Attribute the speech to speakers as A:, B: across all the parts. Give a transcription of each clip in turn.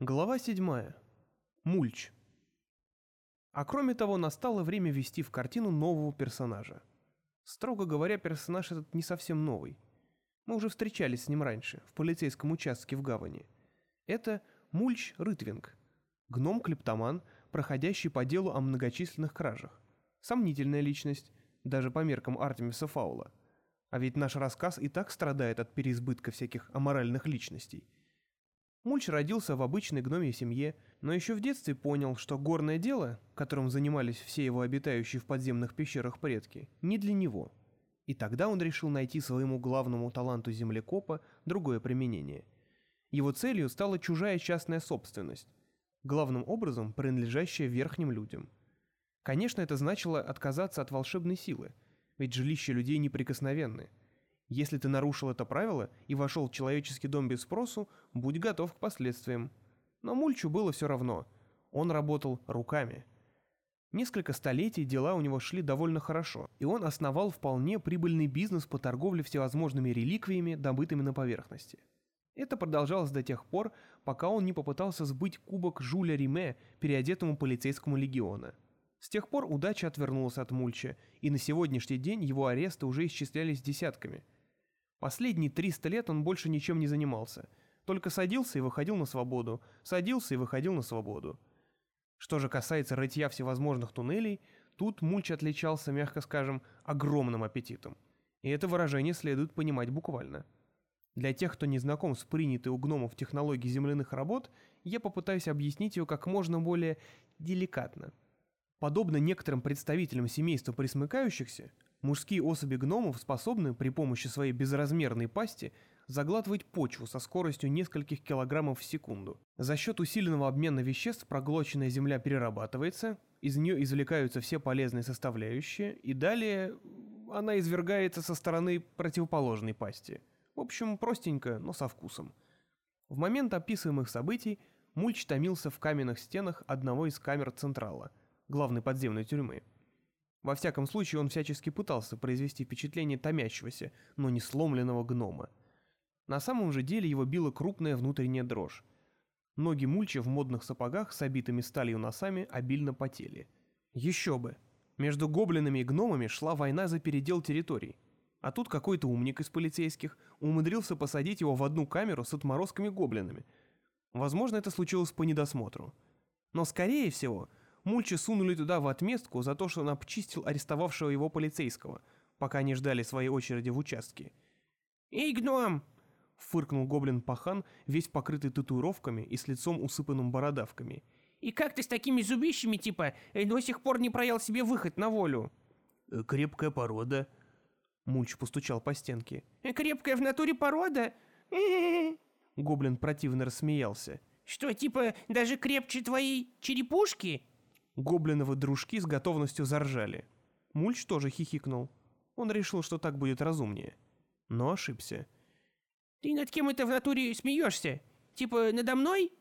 A: Глава 7. Мульч. А кроме того, настало время ввести в картину нового персонажа. Строго говоря, персонаж этот не совсем новый. Мы уже встречались с ним раньше, в полицейском участке в гавани. Это Мульч Рытвинг, гном-клептоман, проходящий по делу о многочисленных кражах. Сомнительная личность, даже по меркам Артемиса Фаула. А ведь наш рассказ и так страдает от переизбытка всяких аморальных личностей – Мульч родился в обычной гномьей семье, но еще в детстве понял, что горное дело, которым занимались все его обитающие в подземных пещерах предки, не для него. И тогда он решил найти своему главному таланту землекопа другое применение. Его целью стала чужая частная собственность, главным образом принадлежащая верхним людям. Конечно, это значило отказаться от волшебной силы, ведь жилища людей неприкосновенны – если ты нарушил это правило и вошел в человеческий дом без спросу, будь готов к последствиям. Но Мульчу было все равно. Он работал руками. Несколько столетий дела у него шли довольно хорошо, и он основал вполне прибыльный бизнес по торговле всевозможными реликвиями, добытыми на поверхности. Это продолжалось до тех пор, пока он не попытался сбыть кубок Жуля Риме, переодетому полицейскому легиона. С тех пор удача отвернулась от Мульча, и на сегодняшний день его аресты уже исчислялись десятками – Последние 300 лет он больше ничем не занимался. Только садился и выходил на свободу, садился и выходил на свободу. Что же касается рытья всевозможных туннелей, тут Мульч отличался, мягко скажем, огромным аппетитом. И это выражение следует понимать буквально. Для тех, кто не знаком с принятой у гномов технологией земляных работ, я попытаюсь объяснить ее как можно более деликатно. Подобно некоторым представителям семейства присмыкающихся, Мужские особи гномов способны при помощи своей безразмерной пасти заглатывать почву со скоростью нескольких килограммов в секунду. За счет усиленного обмена веществ проглоченная земля перерабатывается, из нее извлекаются все полезные составляющие, и далее она извергается со стороны противоположной пасти. В общем, простенько, но со вкусом. В момент описываемых событий Мульч томился в каменных стенах одного из камер Централа, главной подземной тюрьмы. Во всяком случае, он всячески пытался произвести впечатление томящегося, но не сломленного гнома. На самом же деле его била крупная внутренняя дрожь. Ноги Мульча в модных сапогах с обитыми сталью носами обильно потели. Еще бы! Между гоблинами и гномами шла война за передел территорий. А тут какой-то умник из полицейских умудрился посадить его в одну камеру с отморозками гоблинами. Возможно, это случилось по недосмотру. Но, скорее всего, Мульча сунули туда в отместку за то, что он обчистил арестовавшего его полицейского, пока они ждали своей очереди в участке. «Эй, гном!» — фыркнул гоблин-пахан, весь покрытый татуировками и с лицом усыпанным бородавками. «И как ты с такими зубищами, типа, э, до сих пор не проел себе выход на волю?»
B: «Э, «Крепкая порода», — Мульч постучал по стенке.
A: «Э, «Крепкая в натуре порода?» Гоблин противно рассмеялся. «Что, типа, даже крепче твоей черепушки?»
B: Гоблиновы дружки с готовностью заржали. Мульч тоже хихикнул. Он решил, что так будет разумнее. Но ошибся.
A: «Ты над кем это в натуре смеешься? Типа надо мной?»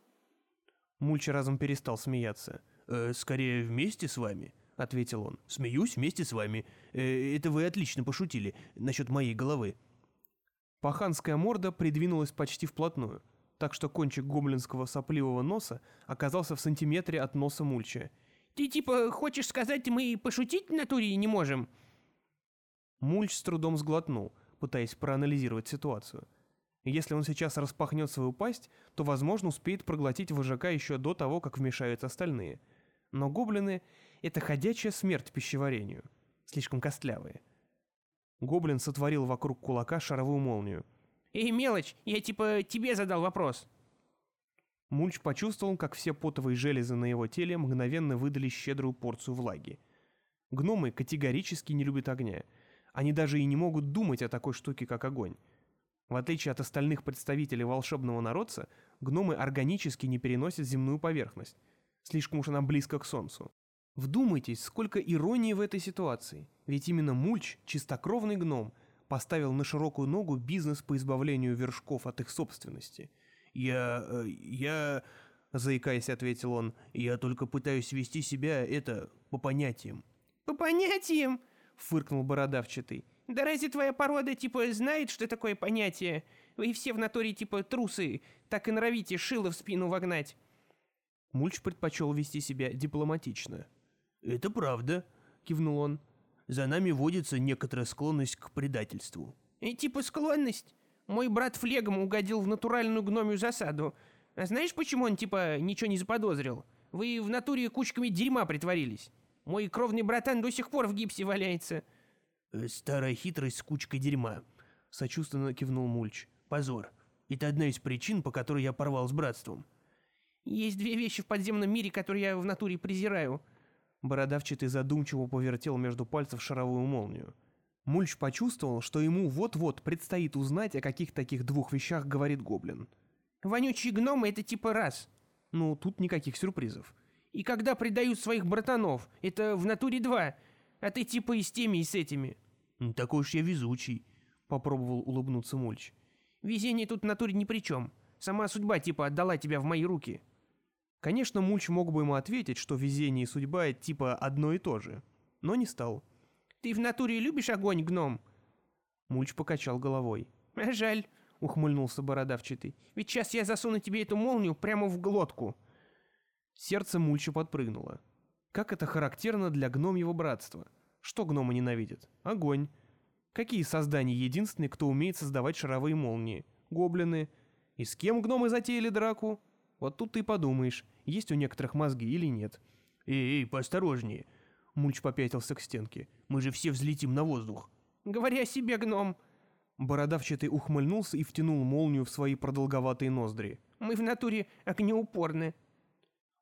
B: Мульч разом перестал смеяться. «Э, «Скорее вместе с вами», — ответил он. «Смеюсь вместе с вами. Э, это вы отлично пошутили насчет моей головы».
A: Паханская морда придвинулась почти вплотную, так что кончик гоблинского сопливого носа оказался в сантиметре от носа Мульча — ты типа хочешь сказать, мы пошутить в натуре не можем?»
B: Мульч с трудом сглотнул, пытаясь проанализировать ситуацию. Если он сейчас распахнет свою пасть, то, возможно, успеет проглотить вожака еще до того, как вмешаются остальные. Но гоблины — это ходячая смерть пищеварению. Слишком костлявые. Гоблин сотворил вокруг кулака шаровую молнию.
A: «Эй, мелочь, я типа тебе задал вопрос».
B: Мульч почувствовал, как все потовые железы на его теле мгновенно выдали щедрую порцию влаги. Гномы категорически не любят огня. Они даже и не могут думать о такой штуке, как огонь. В отличие от остальных представителей волшебного народца, гномы органически не переносят земную поверхность. Слишком уж она близко к солнцу. Вдумайтесь, сколько иронии в этой ситуации. Ведь именно Мульч, чистокровный гном, поставил на широкую ногу бизнес по избавлению вершков от их собственности – «Я... Э, я...» — заикаясь, ответил он. «Я только пытаюсь вести себя, это, по понятиям».
A: «По понятиям?» — фыркнул бородавчатый. «Да разве твоя порода, типа, знает, что такое понятие?
C: Вы все в натуре типа трусы, так и норовите шило в спину вогнать».
B: Мульч предпочел вести себя дипломатично.
D: «Это правда», — кивнул он. «За нами водится некоторая склонность к предательству».
C: И типа склонность. Мой брат флегом угодил в натуральную гномию засаду. А знаешь, почему он типа ничего не заподозрил? Вы в натуре кучками дерьма притворились. Мой кровный братан до сих пор в гипсе валяется.
D: Э, «Старая хитрость с кучкой дерьма», — сочувственно кивнул Мульч. «Позор. Это одна из причин, по которой я порвал с братством».
C: Есть две вещи в подземном мире, которые я в натуре презираю.
B: Бородавчатый задумчиво повертел между пальцев шаровую молнию. Мульч почувствовал, что ему вот-вот предстоит узнать, о каких таких двух вещах говорит гоблин.
C: Вонючие гномы — это типа раз.
B: Ну, тут никаких сюрпризов.
C: И когда предают своих братанов, это в натуре два. А ты типа и с теми, и с этими.
D: «Такой уж я везучий», —
B: попробовал улыбнуться Мульч.
C: «Везение тут в натуре ни при чем. Сама судьба типа отдала тебя в мои руки».
B: Конечно, Мульч мог бы ему ответить, что везение и судьба типа одно и то же, но не стал.
C: «Ты в натуре любишь огонь, гном?»
B: Мульч покачал головой.
C: «А «Жаль», — ухмыльнулся бородавчатый. «Ведь сейчас я засуну тебе эту молнию прямо в глотку».
B: Сердце Мульча подпрыгнуло. Как это характерно для гномьего братства. Что гномы ненавидят? Огонь. Какие создания единственные, кто умеет создавать шаровые молнии? Гоблины. И с кем гномы затеяли драку? Вот тут ты подумаешь, есть у некоторых мозги или нет.
D: «Эй, эй, поосторожнее!» Мульч попятился к стенке. «Мы же все взлетим на воздух!»
C: «Говори о себе, гном!»
B: Бородавчатый ухмыльнулся и втянул молнию в свои продолговатые ноздри.
C: «Мы в натуре огнеупорны!»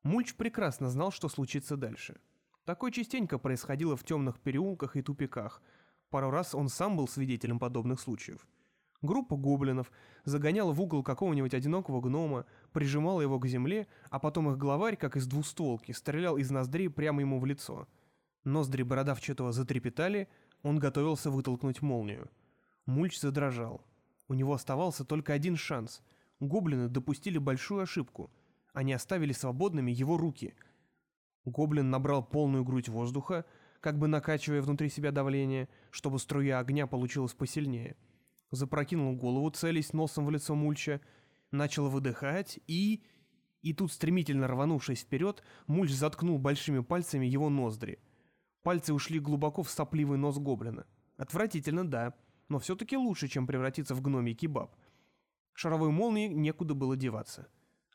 B: Мульч прекрасно знал, что случится дальше. Такое частенько происходило в темных переулках и тупиках. Пару раз он сам был свидетелем подобных случаев. Группа гоблинов загоняла в угол какого-нибудь одинокого гнома, прижимала его к земле, а потом их главарь, как из двустволки, стрелял из ноздрей прямо ему в лицо. Ноздри бородавчатого затрепетали, он готовился вытолкнуть молнию. Мульч задрожал. У него оставался только один шанс. Гоблины допустили большую ошибку. Они оставили свободными его руки. Гоблин набрал полную грудь воздуха, как бы накачивая внутри себя давление, чтобы струя огня получилась посильнее — запрокинул голову, целясь носом в лицо Мульча, начал выдыхать и... И тут, стремительно рванувшись вперед, Мульч заткнул большими пальцами его ноздри. Пальцы ушли глубоко в сопливый нос гоблина. Отвратительно, да, но все-таки лучше, чем превратиться в гномий кебаб. Шаровой молнии некуда было деваться.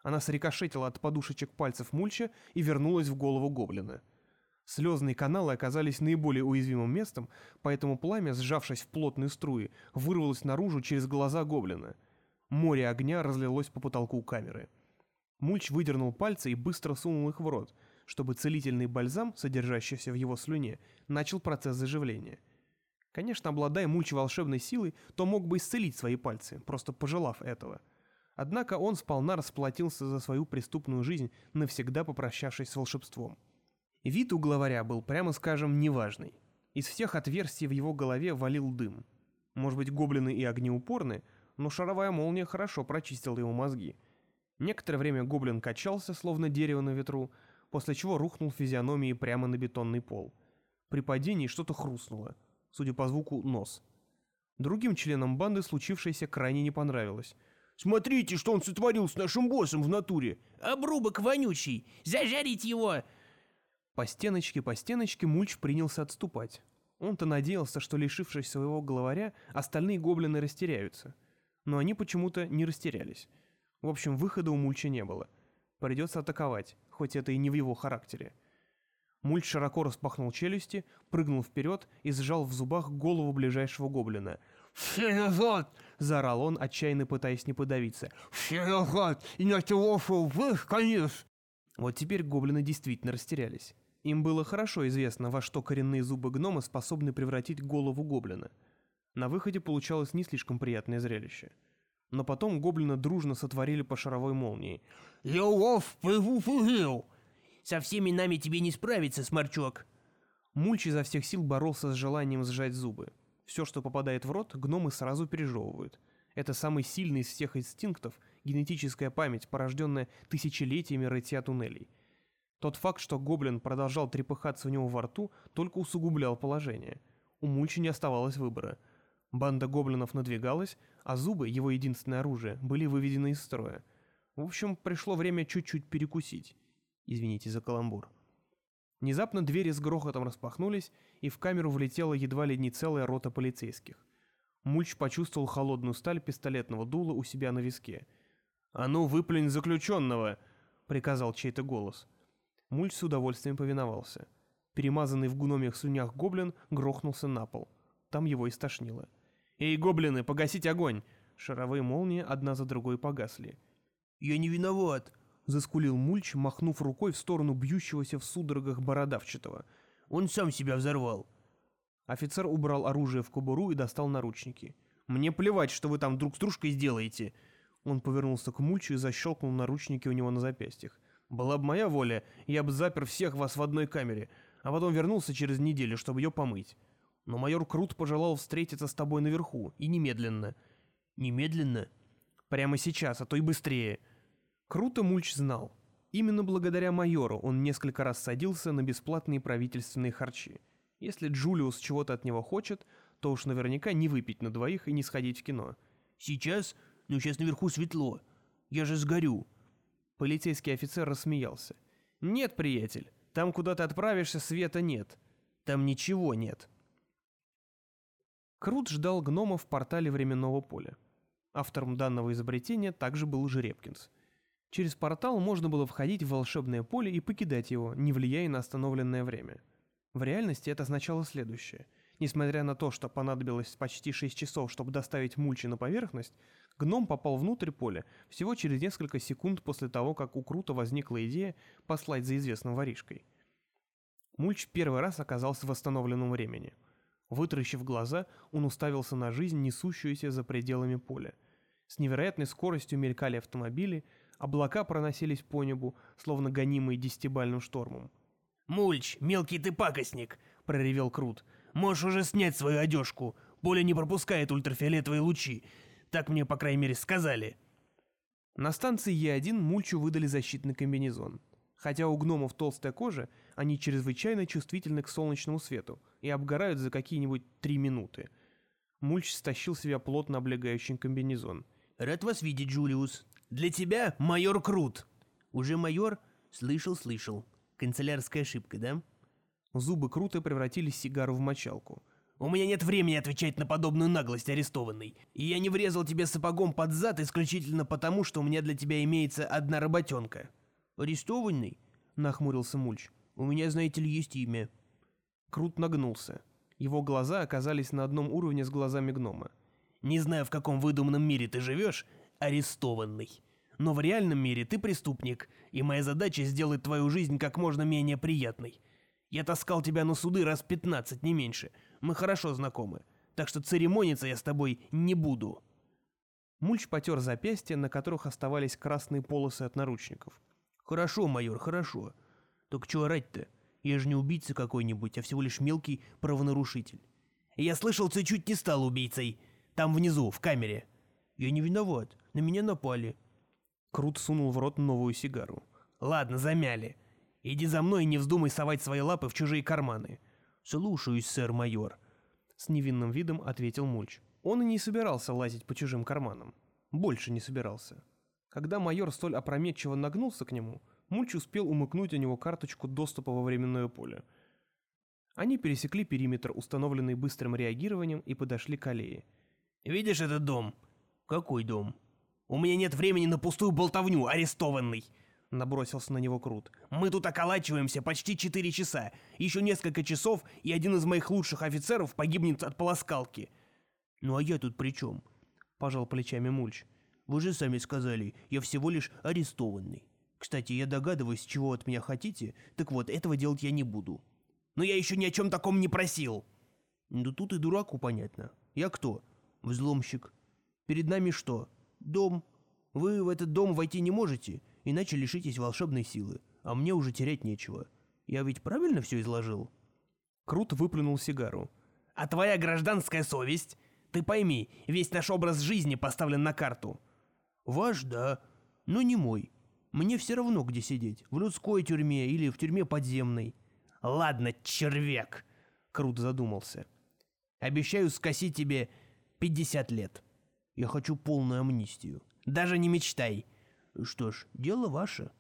B: Она срикошетила от подушечек пальцев Мульча и вернулась в голову гоблина. Слезные каналы оказались наиболее уязвимым местом, поэтому пламя, сжавшись в плотные струи, вырвалось наружу через глаза гоблина. Море огня разлилось по потолку камеры. Мульч выдернул пальцы и быстро сунул их в рот, чтобы целительный бальзам, содержащийся в его слюне, начал процесс заживления. Конечно, обладая Мульч волшебной силой, то мог бы исцелить свои пальцы, просто пожелав этого. Однако он сполна расплатился за свою преступную жизнь, навсегда попрощавшись с волшебством. Вид у главаря был, прямо скажем, неважный. Из всех отверстий в его голове валил дым. Может быть, гоблины и огнеупорны, но шаровая молния хорошо прочистила его мозги. Некоторое время гоблин качался, словно дерево на ветру, после чего рухнул физиономией прямо на бетонный пол. При падении что-то хрустнуло. Судя по звуку, нос. Другим членам банды случившееся крайне не понравилось.
D: «Смотрите, что он сотворил с нашим боссом в натуре!»
C: «Обрубок вонючий! Зажарить его!»
B: По стеночке, по стеночке Мульч принялся отступать. Он-то надеялся, что, лишившись своего главаря, остальные гоблины растеряются. Но они почему-то не растерялись. В общем, выхода у Мульча не было. Придется атаковать, хоть это и не в его характере. Мульч широко распахнул челюсти, прыгнул вперед и сжал в зубах голову ближайшего гоблина.
D: «Все назад!»
B: — заорал он, отчаянно пытаясь не подавиться.
D: «Все назад! Иначе вых конец!»
B: Вот теперь гоблины действительно растерялись. Им было хорошо известно, во что коренные зубы гнома способны превратить голову гоблина. На выходе получалось не слишком приятное зрелище. Но потом гоблина дружно сотворили по шаровой молнии.
D: «Я вас превупырил!»
C: «Со всеми нами тебе не справиться, сморчок!»
B: Мульч изо всех сил боролся с желанием сжать зубы. Все, что попадает в рот, гномы сразу пережевывают. Это самый сильный из всех инстинктов, генетическая память, порожденная тысячелетиями рытья туннелей – тот факт, что гоблин продолжал трепыхаться у него во рту, только усугублял положение. У Мульчи не оставалось выбора. Банда гоблинов надвигалась, а зубы, его единственное оружие, были выведены из строя. В общем, пришло время чуть-чуть перекусить. Извините за каламбур. Внезапно двери с грохотом распахнулись, и в камеру влетела едва ли не целая рота полицейских. Мульч почувствовал холодную сталь пистолетного дула у себя на виске. «А ну, выплюнь заключенного!» — приказал чей-то голос. Мульч с удовольствием повиновался. Перемазанный в гномиях слюнях гоблин грохнулся на пол. Там его и стошнило. «Эй, гоблины, погасить огонь!» Шаровые молнии одна за другой погасли.
D: «Я не виноват!»
B: — заскулил Мульч, махнув рукой в сторону бьющегося в судорогах бородавчатого.
D: «Он сам себя взорвал!»
B: Офицер убрал оружие в кобуру и достал наручники. «Мне плевать, что вы там друг с дружкой сделаете!» Он повернулся к Мульчу и защелкнул наручники у него на запястьях. «Была бы моя воля, я бы запер всех вас в одной камере, а потом вернулся через неделю, чтобы ее помыть. Но майор Крут пожелал встретиться с тобой наверху, и немедленно».
D: «Немедленно?»
B: «Прямо сейчас, а то и быстрее». Круто Мульч знал. Именно благодаря майору он несколько раз садился на бесплатные правительственные харчи. Если Джулиус чего-то от него хочет, то уж наверняка не выпить на двоих и не сходить в кино.
D: «Сейчас? Ну, сейчас наверху светло. Я же сгорю».
B: Полицейский офицер рассмеялся. «Нет, приятель, там, куда ты отправишься, света нет. Там ничего нет». Крут ждал гнома в портале временного поля. Автором данного изобретения также был Жеребкинс. Через портал можно было входить в волшебное поле и покидать его, не влияя на остановленное время. В реальности это означало следующее. Несмотря на то, что понадобилось почти 6 часов, чтобы доставить Мульчи на поверхность, гном попал внутрь поля всего через несколько секунд после того, как у Крута возникла идея послать за известным воришкой. Мульч первый раз оказался в восстановленном времени. Вытаращив глаза, он уставился на жизнь, несущуюся за пределами поля. С невероятной скоростью мелькали автомобили, облака проносились по небу, словно гонимые десятибальным штормом.
D: «Мульч, мелкий ты пакостник!» — проревел Крут. «Можешь уже снять свою одежку. Поле не пропускает ультрафиолетовые лучи. Так мне, по крайней мере, сказали».
B: На станции Е1 Мульчу выдали защитный комбинезон. Хотя у гномов толстая кожа, они чрезвычайно чувствительны к солнечному свету и обгорают за какие-нибудь три минуты. Мульч стащил себя плотно облегающий комбинезон.
D: «Рад вас видеть, Джулиус. Для тебя майор Крут». «Уже майор? Слышал, слышал. Канцелярская ошибка, да?
B: Зубы круто превратились в сигару в мочалку.
D: «У меня нет времени отвечать на подобную наглость, арестованный. И я не врезал тебе сапогом под зад исключительно потому, что у меня для тебя имеется одна работенка». «Арестованный?» — нахмурился Мульч. «У меня, знаете ли, есть имя».
B: Крут нагнулся. Его глаза оказались на одном уровне с глазами гнома.
D: «Не знаю, в каком выдуманном мире ты живешь, арестованный. Но в реальном мире ты преступник, и моя задача сделать твою жизнь как можно менее приятной. Я таскал тебя на суды раз пятнадцать, не меньше. Мы хорошо знакомы. Так что церемониться я с тобой не буду».
B: Мульч потер запястья, на которых оставались красные полосы от наручников.
D: «Хорошо, майор, хорошо. Только чего орать-то? Я же не убийца какой-нибудь, а всего лишь мелкий правонарушитель. Я слышал, ты чуть не стал убийцей. Там внизу, в камере». «Я не виноват. На меня напали.
B: Крут сунул в рот новую сигару.
D: «Ладно, замяли. Иди за мной и не вздумай совать свои лапы в чужие карманы». «Слушаюсь, сэр-майор», —
B: с невинным видом ответил Мульч. Он и не собирался лазить по чужим карманам. Больше не собирался. Когда майор столь опрометчиво нагнулся к нему, Мульч успел умыкнуть у него карточку доступа во временное поле. Они пересекли периметр, установленный быстрым реагированием, и подошли к аллее.
D: «Видишь этот дом?»
B: «Какой дом?»
D: «У меня нет времени на пустую болтовню, арестованный!»
B: Набросился на него Крут.
D: «Мы тут околачиваемся почти четыре часа. Еще несколько часов, и один из моих лучших офицеров погибнет от полоскалки».
B: «Ну а я тут при чем?» Пожал плечами Мульч. «Вы же сами сказали, я всего лишь арестованный. Кстати, я догадываюсь, чего от меня хотите, так вот, этого делать я не буду».
D: «Но я еще ни о чем таком не просил!»
B: «Ну тут и дураку понятно. Я кто? Взломщик. Перед нами что?» Дом. Вы в этот дом войти не можете, иначе лишитесь волшебной силы, а мне уже терять нечего. Я ведь правильно все изложил?» Крут выплюнул сигару.
D: «А твоя гражданская совесть? Ты пойми, весь наш образ жизни поставлен на карту».
B: «Ваш, да, но не мой. Мне все равно, где сидеть, в людской тюрьме или в тюрьме подземной».
D: «Ладно, червяк», —
B: Крут задумался.
D: «Обещаю скосить тебе 50 лет. Я хочу полную амнистию. Даже не мечтай. Что ж, дело ваше.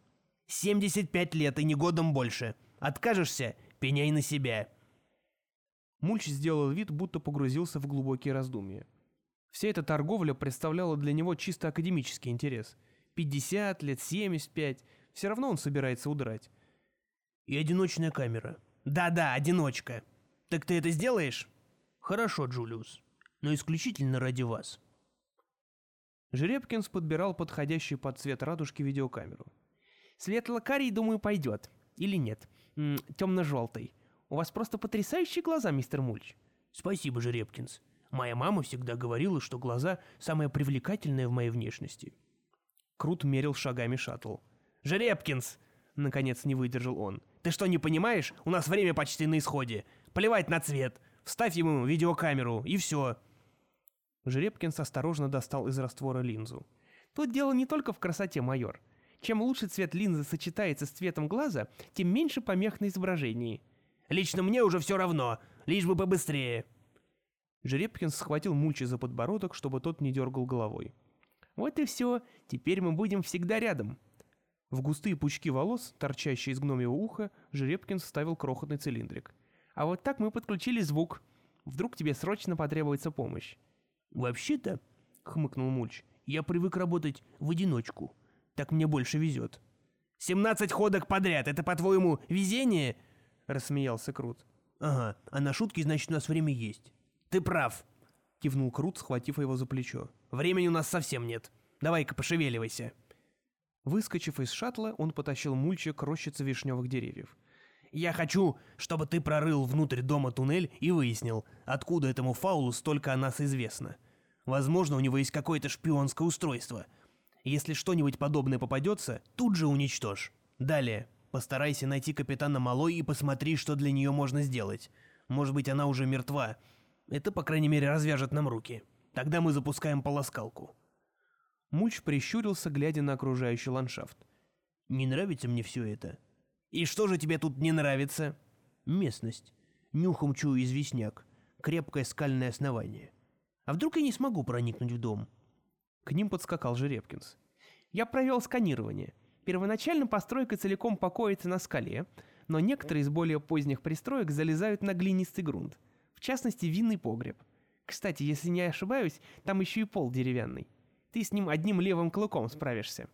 D: 75 лет и не годом больше. Откажешься — пеняй на себя.
B: Мульч сделал вид, будто погрузился в глубокие раздумья. Вся эта торговля представляла для него чисто академический интерес. 50 лет, 75, все равно он собирается удрать.
D: И одиночная камера. Да-да, одиночка. Так ты это сделаешь? Хорошо, Джулиус. Но исключительно ради вас.
B: Жеребкинс подбирал подходящий под цвет радужки видеокамеру.
C: Светло-карий, думаю, пойдет. Или нет. Темно-желтый. У вас просто потрясающие глаза, мистер Мульч.
D: Спасибо, Жеребкинс. Моя мама всегда говорила, что глаза самое привлекательное в моей внешности.
B: Крут мерил шагами шаттл.
C: «Жеребкинс!» — наконец не выдержал он. «Ты что, не понимаешь? У нас время почти на исходе. Плевать на цвет. Вставь ему видеокамеру, и все».
B: Жеребкинс осторожно достал из раствора линзу.
C: «Тут дело не только в красоте, майор. Чем лучше цвет линзы сочетается с цветом глаза, тем меньше помех на изображении». «Лично мне уже все равно, лишь бы побыстрее».
B: Жеребкинс схватил Мульчи за подбородок, чтобы тот не дергал головой.
C: «Вот и все. Теперь мы будем всегда рядом».
B: В густые пучки волос, торчащие из гномьего уха, Жеребкинс вставил крохотный цилиндрик.
C: «А вот так мы подключили звук. Вдруг тебе срочно потребуется помощь».
D: «Вообще-то», — хмыкнул Мульч, — «я привык работать в одиночку. Так мне больше везет».
C: «Семнадцать ходок подряд — это, по-твоему, везение?» — рассмеялся Крут.
D: «Ага, а на шутки, значит, у нас время есть».
C: «Ты прав», —
B: кивнул Крут, схватив его за плечо.
C: «Времени у нас совсем нет. Давай-ка пошевеливайся».
B: Выскочив из шаттла, он потащил Мульча к рощице вишневых деревьев.
D: «Я хочу, чтобы ты прорыл внутрь дома туннель и выяснил, откуда этому фаулу столько о нас известно. Возможно, у него есть какое-то шпионское устройство. Если что-нибудь подобное попадется, тут же уничтожь. Далее, постарайся найти капитана Малой и посмотри, что для нее можно сделать. Может быть, она уже мертва. Это, по крайней мере, развяжет нам руки. Тогда мы запускаем полоскалку».
B: Мульч прищурился, глядя на окружающий ландшафт.
D: «Не нравится мне все это».
C: «И что же тебе тут не нравится?»
D: «Местность. Нюхом чую известняк. Крепкое скальное основание. А вдруг я не смогу проникнуть в дом?»
B: К ним подскакал Жеребкинс.
C: «Я провел сканирование. Первоначально постройка целиком покоится на скале, но некоторые из более поздних пристроек залезают на глинистый грунт. В частности, винный погреб. Кстати, если не ошибаюсь, там еще и пол деревянный. Ты с ним одним левым клыком справишься».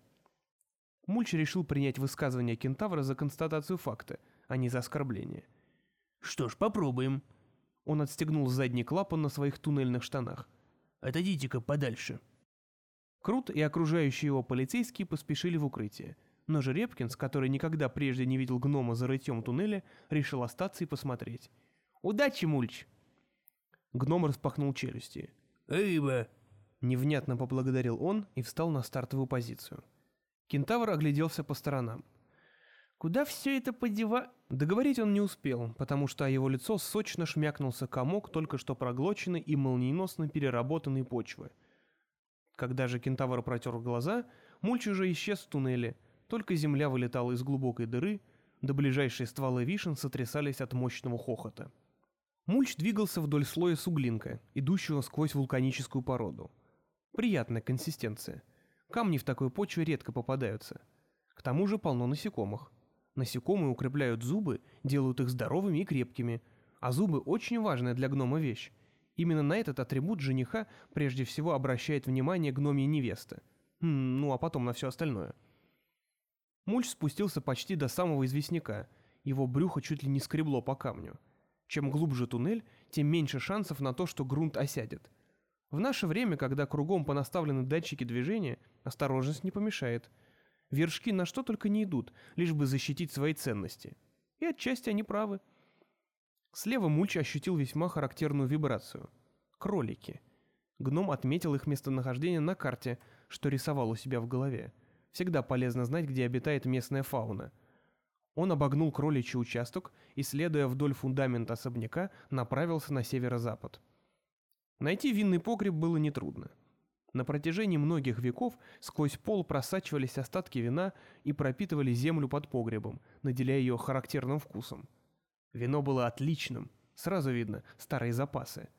B: Мульч решил принять высказывание кентавра за констатацию факта, а не за оскорбление.
D: «Что ж, попробуем».
B: Он отстегнул задний клапан на своих туннельных штанах.
D: «Отойдите-ка подальше».
B: Крут и окружающие его полицейские поспешили в укрытие, но Жеребкинс, который никогда прежде не видел гнома за рытьем туннеля, решил остаться и посмотреть.
C: «Удачи, Мульч!»
B: Гном распахнул челюсти.
D: «Эйба!»
B: Невнятно поблагодарил он и встал на стартовую позицию. Кентавр огляделся по сторонам.
C: «Куда все это подева...»
B: Договорить он не успел, потому что о его лицо сочно шмякнулся комок только что проглоченной и молниеносно переработанной почвы. Когда же кентавр протер глаза, мульч уже исчез в туннеле, только земля вылетала из глубокой дыры, до ближайшие стволы вишен сотрясались от мощного хохота. Мульч двигался вдоль слоя суглинка, идущего сквозь вулканическую породу. Приятная консистенция. Камни в такой почве редко попадаются. К тому же полно насекомых. Насекомые укрепляют зубы, делают их здоровыми и крепкими. А зубы очень важная для гнома вещь. Именно на этот атрибут жениха прежде всего обращает внимание гномья невеста. Ну а потом на все остальное. Мульч спустился почти до самого известняка. Его брюхо чуть ли не скребло по камню. Чем глубже туннель, тем меньше шансов на то, что грунт осядет. В наше время, когда кругом понаставлены датчики движения, осторожность не помешает. Вершки на что только не идут, лишь бы защитить свои ценности. И отчасти они правы. Слева Мульч ощутил весьма характерную вибрацию. Кролики. Гном отметил их местонахождение на карте, что рисовал у себя в голове. Всегда полезно знать, где обитает местная фауна. Он обогнул кроличий участок и, следуя вдоль фундамента особняка, направился на северо-запад. Найти винный погреб было нетрудно. На протяжении многих веков сквозь пол просачивались остатки вина и пропитывали землю под погребом, наделяя ее характерным вкусом. Вино было отличным, сразу видно, старые запасы.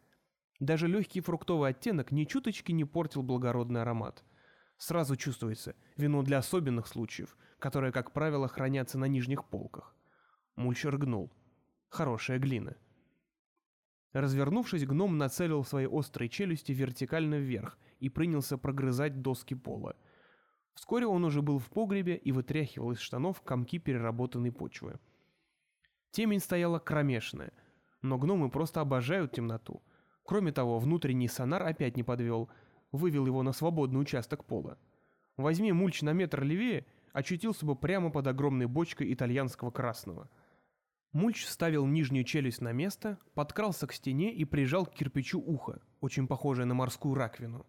B: Даже легкий фруктовый оттенок ни чуточки не портил благородный аромат. Сразу чувствуется вино для особенных случаев, которое, как правило, хранятся на нижних полках. Мульч рыгнул. Хорошая глина. Развернувшись, гном нацелил свои острые челюсти вертикально вверх и принялся прогрызать доски пола. Вскоре он уже был в погребе и вытряхивал из штанов комки переработанной почвы. Темень стояла кромешная, но гномы просто обожают темноту. Кроме того, внутренний сонар опять не подвел, вывел его на свободный участок пола. Возьми мульч на метр левее, очутился бы прямо под огромной бочкой итальянского красного – Мульч вставил нижнюю челюсть на место, подкрался к стене и прижал к кирпичу ухо, очень похожее на морскую раковину.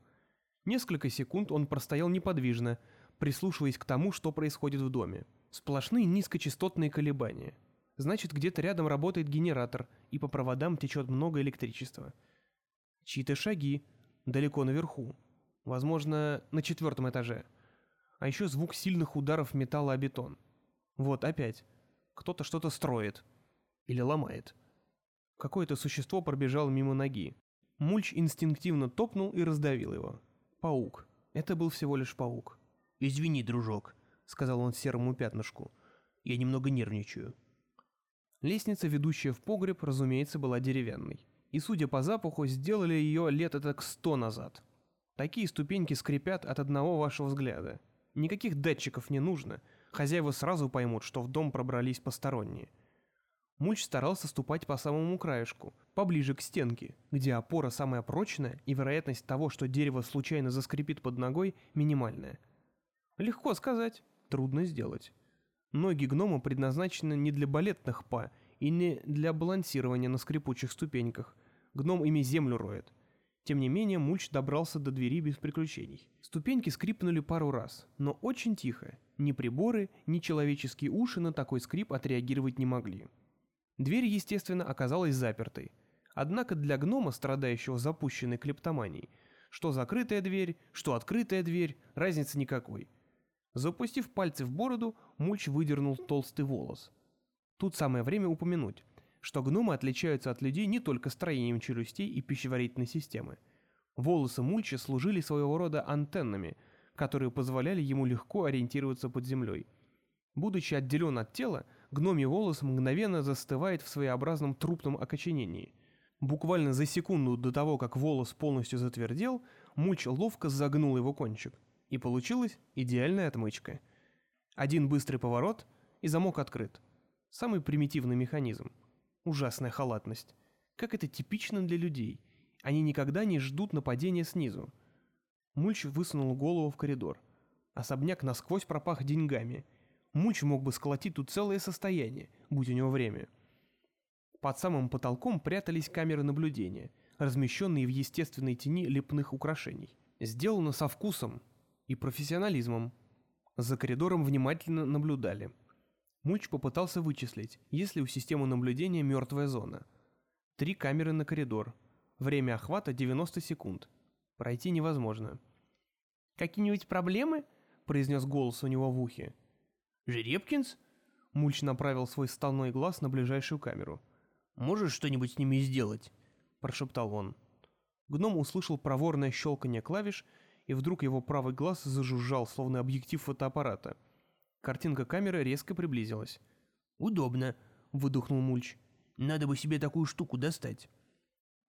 B: Несколько секунд он простоял неподвижно, прислушиваясь к тому, что происходит в доме. Сплошные низкочастотные колебания. Значит, где-то рядом работает генератор, и по проводам течет много электричества. Чьи-то шаги, далеко наверху. Возможно, на четвертом этаже. А еще звук сильных ударов металла о бетон. Вот опять. Кто-то что-то строит. Или ломает. Какое-то существо пробежало мимо ноги. Мульч инстинктивно топнул и раздавил его. Паук. Это был всего лишь паук.
D: «Извини, дружок», — сказал он серому пятнышку. «Я немного нервничаю».
B: Лестница, ведущая в погреб, разумеется, была деревянной. И, судя по запаху, сделали ее лет так сто назад. Такие ступеньки скрипят от одного вашего взгляда. Никаких датчиков не нужно — Хозяева сразу поймут, что в дом пробрались посторонние. Мульч старался ступать по самому краешку, поближе к стенке, где опора самая прочная и вероятность того, что дерево случайно заскрипит под ногой, минимальная. Легко сказать, трудно сделать. Ноги гнома предназначены не для балетных па и не для балансирования на скрипучих ступеньках. Гном ими землю роет. Тем не менее, Мульч добрался до двери без приключений. Ступеньки скрипнули пару раз, но очень тихо, ни приборы, ни человеческие уши на такой скрип отреагировать не могли. Дверь, естественно, оказалась запертой. Однако для гнома, страдающего запущенной клептоманией, что закрытая дверь, что открытая дверь, разницы никакой. Запустив пальцы в бороду, Мульч выдернул толстый волос. Тут самое время упомянуть, что гномы отличаются от людей не только строением челюстей и пищеварительной системы. Волосы Мульча служили своего рода антеннами – которые позволяли ему легко ориентироваться под землей. Будучи отделен от тела, гномий волос мгновенно застывает в своеобразном трупном окоченении. Буквально за секунду до того, как волос полностью затвердел, мульч ловко загнул его кончик. И получилась идеальная отмычка. Один быстрый поворот, и замок открыт. Самый примитивный механизм. Ужасная халатность. Как это типично для людей. Они никогда не ждут нападения снизу. Мульч высунул голову в коридор. Особняк насквозь пропах деньгами. Мульч мог бы сколотить тут целое состояние, будь у него время. Под самым потолком прятались камеры наблюдения, размещенные в естественной тени лепных украшений. Сделано со вкусом и профессионализмом. За коридором внимательно наблюдали. Мульч попытался вычислить, есть ли у системы наблюдения мертвая зона. Три камеры на коридор. Время охвата 90 секунд. Пройти невозможно.
C: «Какие-нибудь проблемы?» — произнес голос у него в ухе.
D: «Жеребкинс?»
B: — Мульч направил свой стальной глаз на ближайшую камеру.
D: «Можешь что-нибудь с ними сделать?»
B: — прошептал он. Гном услышал проворное щелканье клавиш, и вдруг его правый глаз зажужжал, словно объектив фотоаппарата. Картинка камеры резко приблизилась.
D: «Удобно», — выдохнул Мульч. «Надо бы себе такую штуку достать».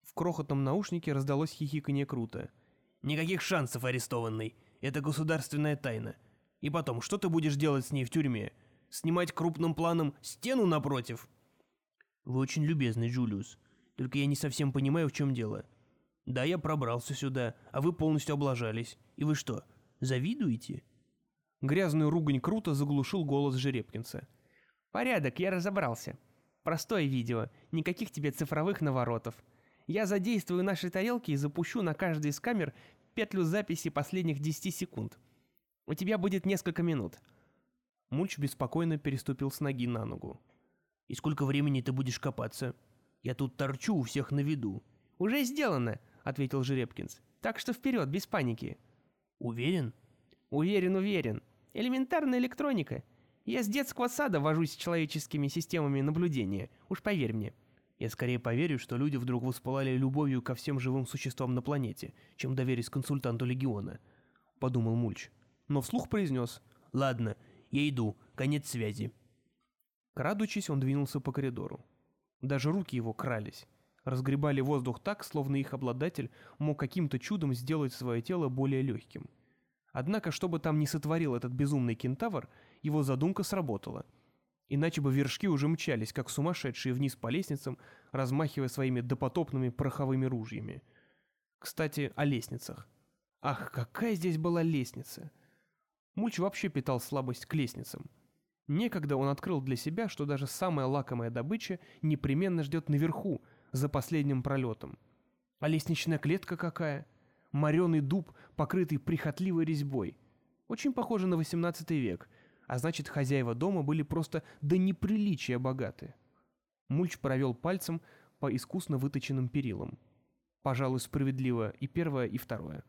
B: В крохотном наушнике раздалось хихиканье круто.
D: Никаких шансов, арестованный. Это государственная тайна. И потом, что ты будешь делать с ней в тюрьме? Снимать крупным планом стену напротив? Вы очень любезный, Джулиус. Только я не совсем понимаю, в чем дело. Да, я пробрался сюда, а вы полностью облажались. И вы что, завидуете?
B: Грязную ругань круто заглушил голос Жеребкинса.
C: «Порядок, я разобрался. Простое видео, никаких тебе цифровых наворотов. Я задействую наши тарелки и запущу на каждой из камер петлю записи последних 10 секунд. У тебя будет несколько минут».
B: Мульч беспокойно переступил с ноги на ногу.
D: «И сколько времени ты будешь копаться? Я тут торчу у всех на виду».
C: «Уже сделано», — ответил Жеребкинс. «Так что вперед, без паники».
D: «Уверен?»
C: «Уверен, уверен. Элементарная электроника. Я с детского сада вожусь с человеческими системами наблюдения, уж поверь мне».
B: Я скорее поверю, что люди вдруг воспылали любовью ко всем живым существам на планете, чем доверюсь консультанту Легиона», — подумал Мульч. Но вслух произнес «Ладно, я иду, конец связи». Крадучись, он двинулся по коридору. Даже руки его крались. Разгребали воздух так, словно их обладатель мог каким-то чудом сделать свое тело более легким. Однако, что бы там ни сотворил этот безумный кентавр, его задумка сработала. Иначе бы вершки уже мчались, как сумасшедшие вниз по лестницам, размахивая своими допотопными пороховыми ружьями. Кстати, о лестницах. Ах, какая здесь была лестница! Мульч вообще питал слабость к лестницам. Некогда он открыл для себя, что даже самая лакомая добыча непременно ждет наверху, за последним пролетом. А лестничная клетка какая? Мореный дуб, покрытый прихотливой резьбой. Очень похоже на 18 век, а значит, хозяева дома были просто до неприличия богаты. Мульч провел пальцем по искусно выточенным перилам. Пожалуй, справедливо и первое, и второе.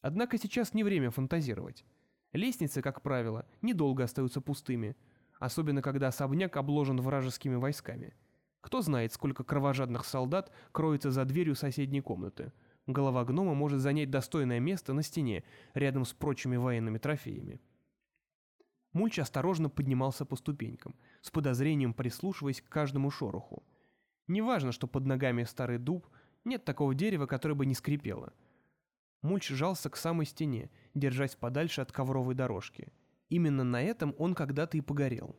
B: Однако сейчас не время фантазировать. Лестницы, как правило, недолго остаются пустыми, особенно когда особняк обложен вражескими войсками. Кто знает, сколько кровожадных солдат кроется за дверью соседней комнаты. Голова гнома может занять достойное место на стене, рядом с прочими военными трофеями. Мульч осторожно поднимался по ступенькам, с подозрением прислушиваясь к каждому шороху. Неважно, что под ногами старый дуб, нет такого дерева, которое бы не скрипело – Мульч жался к самой стене, держась подальше от ковровой дорожки. Именно на этом он когда-то и погорел.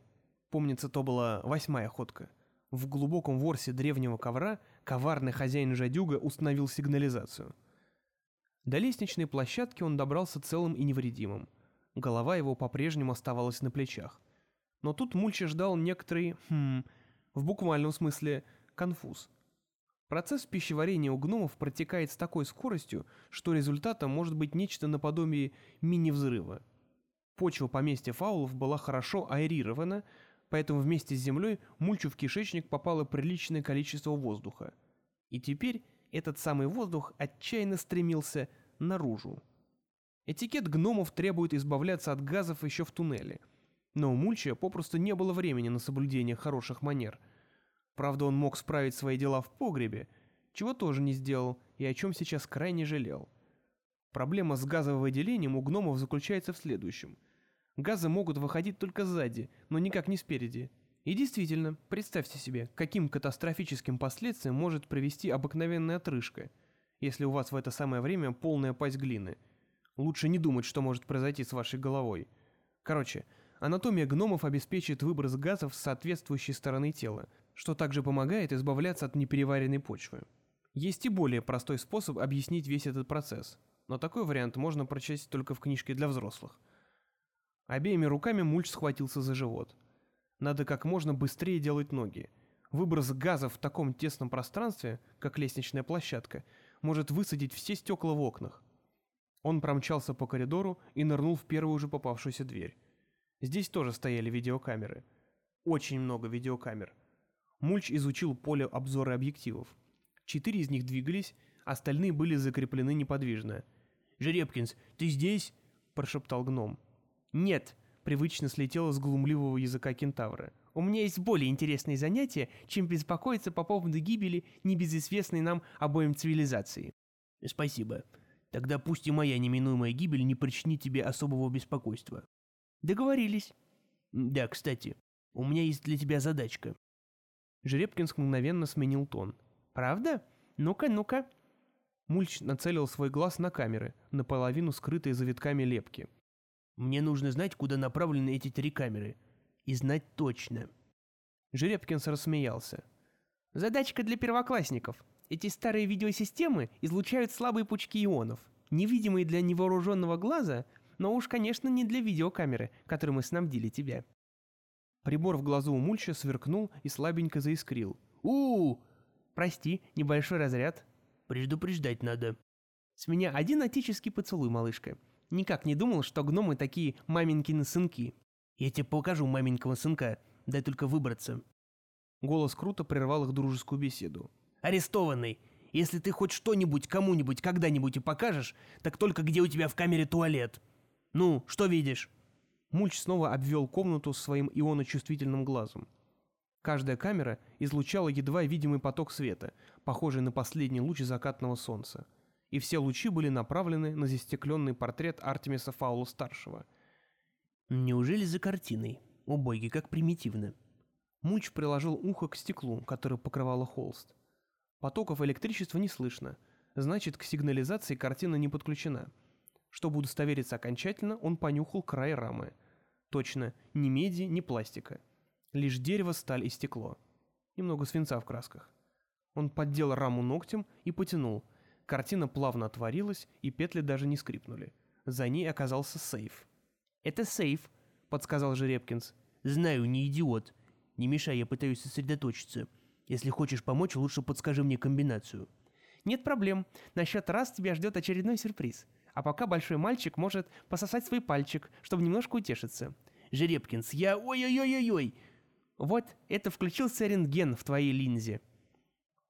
B: Помнится, то была восьмая ходка. В глубоком ворсе древнего ковра коварный хозяин жадюга установил сигнализацию. До лестничной площадки он добрался целым и невредимым. Голова его по-прежнему оставалась на плечах. Но тут Мульча ждал некоторый, хм, в буквальном смысле, конфуз – Процесс пищеварения у гномов протекает с такой скоростью, что результатом может быть нечто наподобие мини-взрыва. Почва поместья фаулов была хорошо аэрирована, поэтому вместе с землей мульчу в кишечник попало приличное количество воздуха. И теперь этот самый воздух отчаянно стремился наружу. Этикет гномов требует избавляться от газов еще в туннеле. Но у Мульча попросту не было времени на соблюдение хороших манер – Правда, он мог справить свои дела в погребе, чего тоже не сделал и о чем сейчас крайне жалел. Проблема с газовым выделением у гномов заключается в следующем. Газы могут выходить только сзади, но никак не спереди. И действительно, представьте себе, каким катастрофическим последствиям может привести обыкновенная отрыжка, если у вас в это самое время полная пасть глины. Лучше не думать, что может произойти с вашей головой. Короче, анатомия гномов обеспечит выброс газов с соответствующей стороны тела – что также помогает избавляться от непереваренной почвы. Есть и более простой способ объяснить весь этот процесс, но такой вариант можно прочесть только в книжке для взрослых. Обеими руками Мульч схватился за живот. Надо как можно быстрее делать ноги. Выброс газа в таком тесном пространстве, как лестничная площадка, может высадить все стекла в окнах. Он промчался по коридору и нырнул в первую же попавшуюся дверь. Здесь тоже стояли видеокамеры. Очень много видеокамер. Мульч изучил поле обзора объективов. Четыре из них двигались, остальные были закреплены неподвижно. «Жеребкинс, ты здесь?» – прошептал гном.
C: «Нет», – привычно слетело с глумливого языка кентавра. «У меня есть более интересные занятия, чем беспокоиться по поводу гибели небезызвестной нам обоим цивилизации».
B: «Спасибо. Тогда пусть и моя неминуемая гибель не причинит тебе особого беспокойства».
C: «Договорились».
B: «Да, кстати, у меня есть для тебя задачка».
A: Жеребкинск мгновенно сменил тон.
C: «Правда? Ну-ка, ну-ка».
A: Мульч нацелил свой глаз на камеры, наполовину скрытые завитками лепки.
B: «Мне нужно знать, куда направлены эти три камеры. И знать точно».
A: Жеребкинс рассмеялся.
C: «Задачка для первоклассников. Эти старые видеосистемы излучают слабые пучки ионов, невидимые для невооруженного глаза, но уж, конечно, не для видеокамеры, которой мы снабдили тебя.
A: Прибор в глазу у Мульча сверкнул и слабенько заискрил.
C: у, Прости, небольшой разряд.
B: Предупреждать надо.
C: С меня один отеческий поцелуй, малышка. Никак не думал, что гномы такие маменькины сынки.
B: Я тебе покажу маменького сынка, дай только выбраться.
A: Голос круто прервал их дружескую беседу.
B: Арестованный, если ты хоть что-нибудь кому-нибудь когда-нибудь и покажешь, так только где у тебя в камере туалет. Ну, что видишь?
A: Мульч снова обвел комнату своим ионочувствительным глазом.
B: Каждая камера излучала едва видимый поток света, похожий на последний луч закатного солнца. И все лучи были направлены на застекленный портрет Артемиса Фаула-старшего.
D: «Неужели за картиной? О боги, как примитивно!»
B: Мульч приложил ухо к стеклу, которое покрывало холст. Потоков электричества не слышно, значит, к сигнализации картина не подключена. Чтобы удостовериться окончательно, он понюхал край рамы. Точно, ни меди, ни пластика. Лишь дерево, сталь и стекло. Немного свинца в красках. Он поддел раму ногтем и потянул. Картина плавно отворилась, и петли даже не скрипнули. За ней оказался сейф.
D: «Это сейф», — подсказал Жеребкинс.
C: «Знаю, не идиот. Не мешай, я пытаюсь сосредоточиться. Если хочешь помочь, лучше подскажи мне комбинацию».
B: «Нет проблем. На счет раз тебя ждет очередной сюрприз. А пока большой мальчик может пососать свой пальчик, чтобы немножко утешиться».
C: «Жеребкинс, я... Ой-ой-ой-ой-ой!»
B: «Вот, это включился рентген в твоей линзе».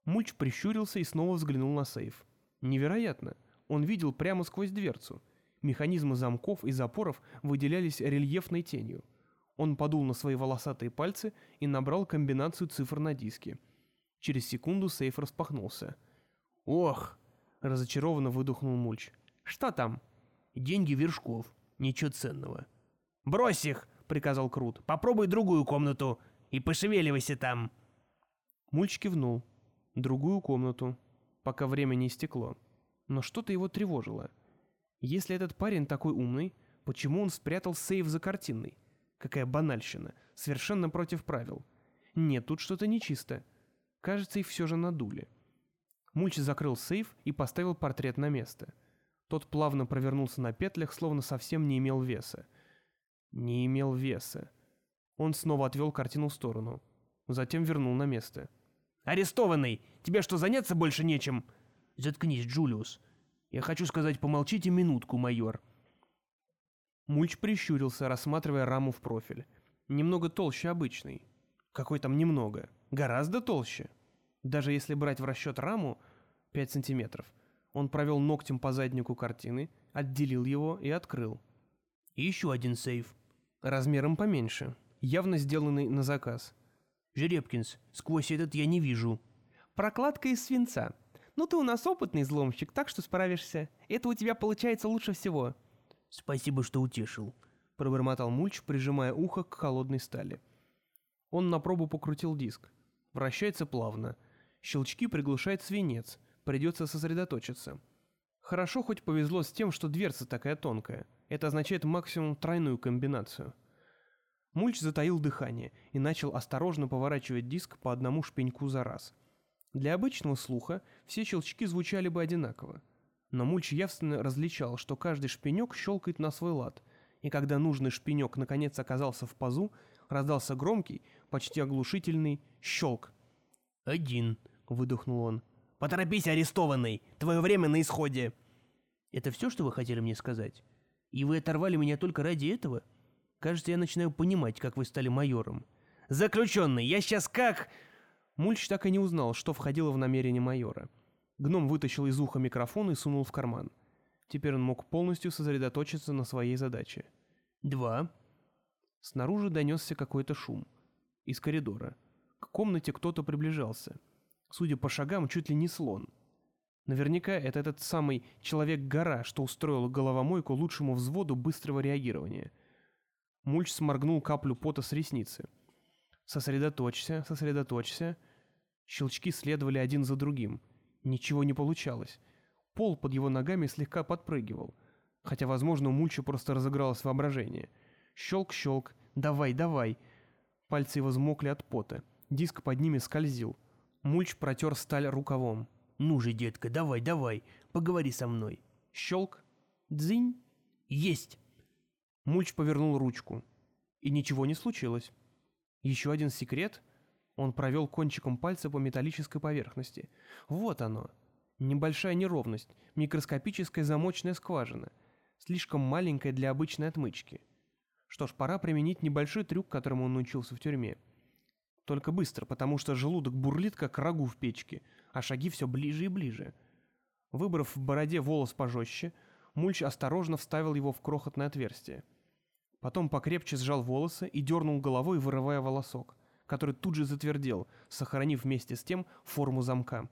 B: Мульч прищурился и снова взглянул на сейф. Невероятно. Он видел прямо сквозь дверцу. Механизмы замков и запоров выделялись рельефной тенью. Он подул на свои волосатые пальцы и набрал комбинацию цифр на диске. Через секунду сейф распахнулся.
C: «Ох!»
B: — разочарованно выдохнул Мульч. «Что там?»
C: «Деньги Вершков. Ничего ценного».
D: «Брось их!» — приказал Крут. «Попробуй другую комнату и пошевеливайся там».
B: Мульч кивнул. Другую комнату. Пока время не истекло. Но что-то его тревожило. Если этот парень такой умный, почему он спрятал сейф за картиной? Какая банальщина. Совершенно против правил. Нет, тут что-то нечисто. Кажется, их все же надули. Мульч закрыл сейф и поставил портрет на место. Тот плавно провернулся на петлях, словно совсем не имел веса. Не имел веса. Он снова отвел картину в сторону. Затем вернул на место.
D: «Арестованный! Тебе что, заняться больше нечем?»
C: «Заткнись, Джулиус. Я хочу сказать, помолчите минутку, майор».
B: Мульч прищурился, рассматривая раму в профиль. Немного толще обычной. Какой там немного? Гораздо толще. Даже если брать в расчет раму 5 сантиметров. Он провел ногтем по заднику картины, отделил его и открыл.
C: И еще один сейф.
B: Размером поменьше. Явно сделанный на заказ.
C: «Жеребкинс, сквозь этот я не вижу».
B: «Прокладка из свинца. Ну ты у нас опытный взломщик, так что справишься. Это у тебя получается лучше всего».
C: «Спасибо, что утешил», —
B: пробормотал Мульч, прижимая ухо к холодной стали. Он на пробу покрутил диск. Вращается плавно. Щелчки приглушает свинец. Придется сосредоточиться. Хорошо хоть повезло с тем, что дверца такая тонкая. Это означает максимум тройную комбинацию. Мульч затаил дыхание и начал осторожно поворачивать диск по одному шпеньку за раз. Для обычного слуха все щелчки звучали бы одинаково. Но Мульч явственно различал, что каждый шпинек щелкает на свой лад, и когда нужный шпинек наконец оказался в пазу, раздался громкий, почти оглушительный щелк.
C: «Один», — выдохнул он.
D: «Поторопись, арестованный! Твое время на исходе!»
C: «Это все, что вы хотели мне сказать? И вы оторвали меня только ради этого? Кажется, я начинаю понимать, как вы стали майором».
D: «Заключенный, я сейчас как...»
B: Мульч так и не узнал, что входило в намерение майора. Гном вытащил из уха микрофон и сунул в карман. Теперь он мог полностью сосредоточиться на своей задаче.
C: «Два».
B: Снаружи донесся какой-то шум. Из коридора. К комнате кто-то приближался. Судя по шагам, чуть ли не слон. Наверняка это этот самый Человек-гора, что устроил головомойку лучшему взводу быстрого реагирования. Мульч сморгнул каплю пота с ресницы. «Сосредоточься, сосредоточься». Щелчки следовали один за другим. Ничего не получалось. Пол под его ногами слегка подпрыгивал. Хотя, возможно, у Мульча просто разыгралось воображение. Щелк-щелк. «Давай, давай!» Пальцы его взмокли от пота. Диск под ними скользил. Мульч протер сталь рукавом.
C: «Ну же, детка, давай, давай, поговори со мной».
B: Щелк. Дзынь.
C: Есть.
B: Мульч повернул ручку. И ничего не случилось. Еще один секрет. Он провел кончиком пальца по металлической поверхности. Вот оно. Небольшая неровность, микроскопическая замочная скважина. Слишком маленькая для обычной отмычки. Что ж, пора применить небольшой трюк, которому он научился в тюрьме. Только быстро, потому что желудок бурлит, как рагу в печке, а шаги все ближе и ближе. Выбрав в бороде волос пожестче, Мульч осторожно вставил его в крохотное отверстие. Потом покрепче сжал волосы и дернул головой, вырывая волосок. Который тут же затвердел, сохранив вместе с тем форму замка.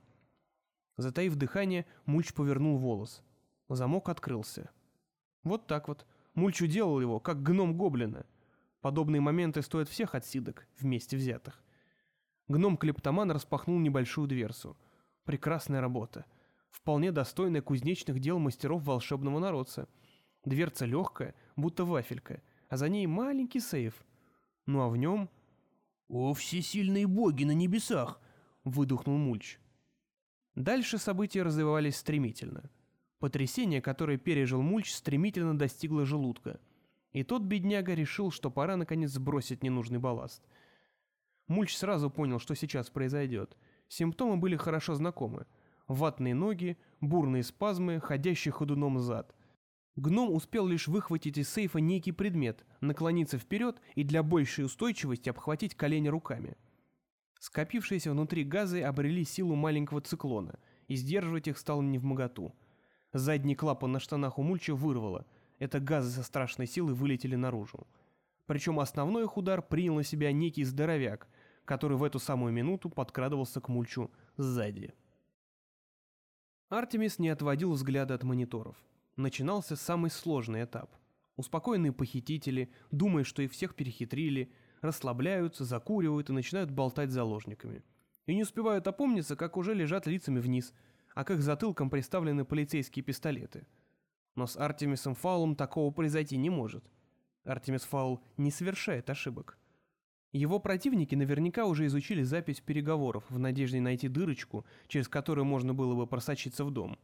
B: Затаив дыхание, Мульч повернул волос. Замок открылся. Вот так вот. Мульч уделал его, как гном гоблина. Подобные моменты стоят всех отсидок, вместе взятых. Гном-клептоман распахнул небольшую дверцу. Прекрасная работа. Вполне достойная кузнечных дел мастеров волшебного народца. Дверца легкая, будто вафелька, а за ней маленький сейф. Ну а в нем...
D: «О, всесильные боги на небесах!»
B: — выдохнул Мульч. Дальше события развивались стремительно. Потрясение, которое пережил Мульч, стремительно достигло желудка. И тот бедняга решил, что пора наконец сбросить ненужный балласт. Мульч сразу понял, что сейчас произойдет. Симптомы были хорошо знакомы. Ватные ноги, бурные спазмы, ходящий ходуном зад. Гном успел лишь выхватить из сейфа некий предмет, наклониться вперед и для большей устойчивости обхватить колени руками. Скопившиеся внутри газы обрели силу маленького циклона, и сдерживать их стало невмоготу. Задний клапан на штанах у Мульча вырвало. Это газы со страшной силой вылетели наружу. Причем основной их удар принял на себя некий здоровяк, который в эту самую минуту подкрадывался к Мульчу сзади. Артемис не отводил взгляда от мониторов. Начинался самый сложный этап. Успокоенные похитители, думая, что их всех перехитрили, расслабляются, закуривают и начинают болтать с заложниками. И не успевают опомниться, как уже лежат лицами вниз, а к их затылкам приставлены полицейские пистолеты. Но с Артемисом Фаулом такого произойти не может. Артемис Фаул не совершает ошибок. Его противники наверняка уже изучили запись переговоров в надежде найти дырочку, через которую можно было бы просочиться в дом.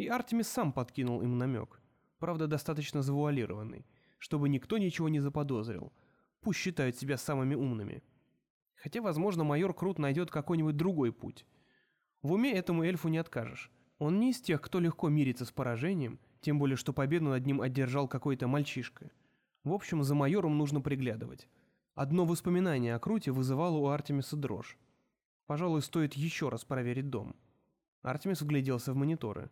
B: И Артемис сам подкинул им намек, правда достаточно завуалированный, чтобы никто ничего не заподозрил – Пусть считают себя самыми умными. Хотя, возможно, майор Крут найдет какой-нибудь другой путь. В уме этому эльфу не откажешь. Он не из тех, кто легко мирится с поражением, тем более, что победу над ним одержал какой-то мальчишка. В общем, за майором нужно приглядывать. Одно воспоминание о Круте вызывало у Артемиса дрожь. Пожалуй, стоит еще раз проверить дом. Артемис вгляделся в мониторы.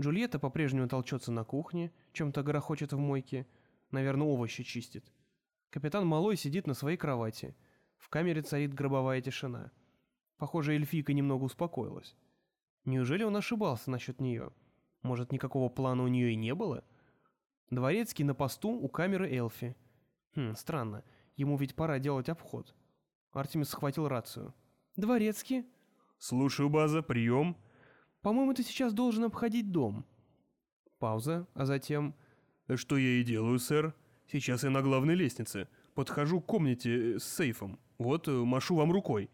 B: Джульетта по-прежнему толчется на кухне, чем-то горохочет в мойке, наверное, овощи чистит. Капитан Малой сидит на своей кровати. В камере царит гробовая тишина. Похоже, эльфийка немного успокоилась. Неужели он ошибался насчет нее? Может, никакого плана у нее и не было? Дворецкий на посту у камеры Элфи. Хм, странно. Ему ведь пора делать обход. Артемис схватил рацию. «Дворецкий?»
A: «Слушаю, база, прием».
B: «По-моему, ты сейчас должен обходить дом». Пауза, а затем...
A: «Что я и делаю, сэр?» Сейчас я на главной лестнице. Подхожу к комнате э, с сейфом. Вот, э, машу вам рукой».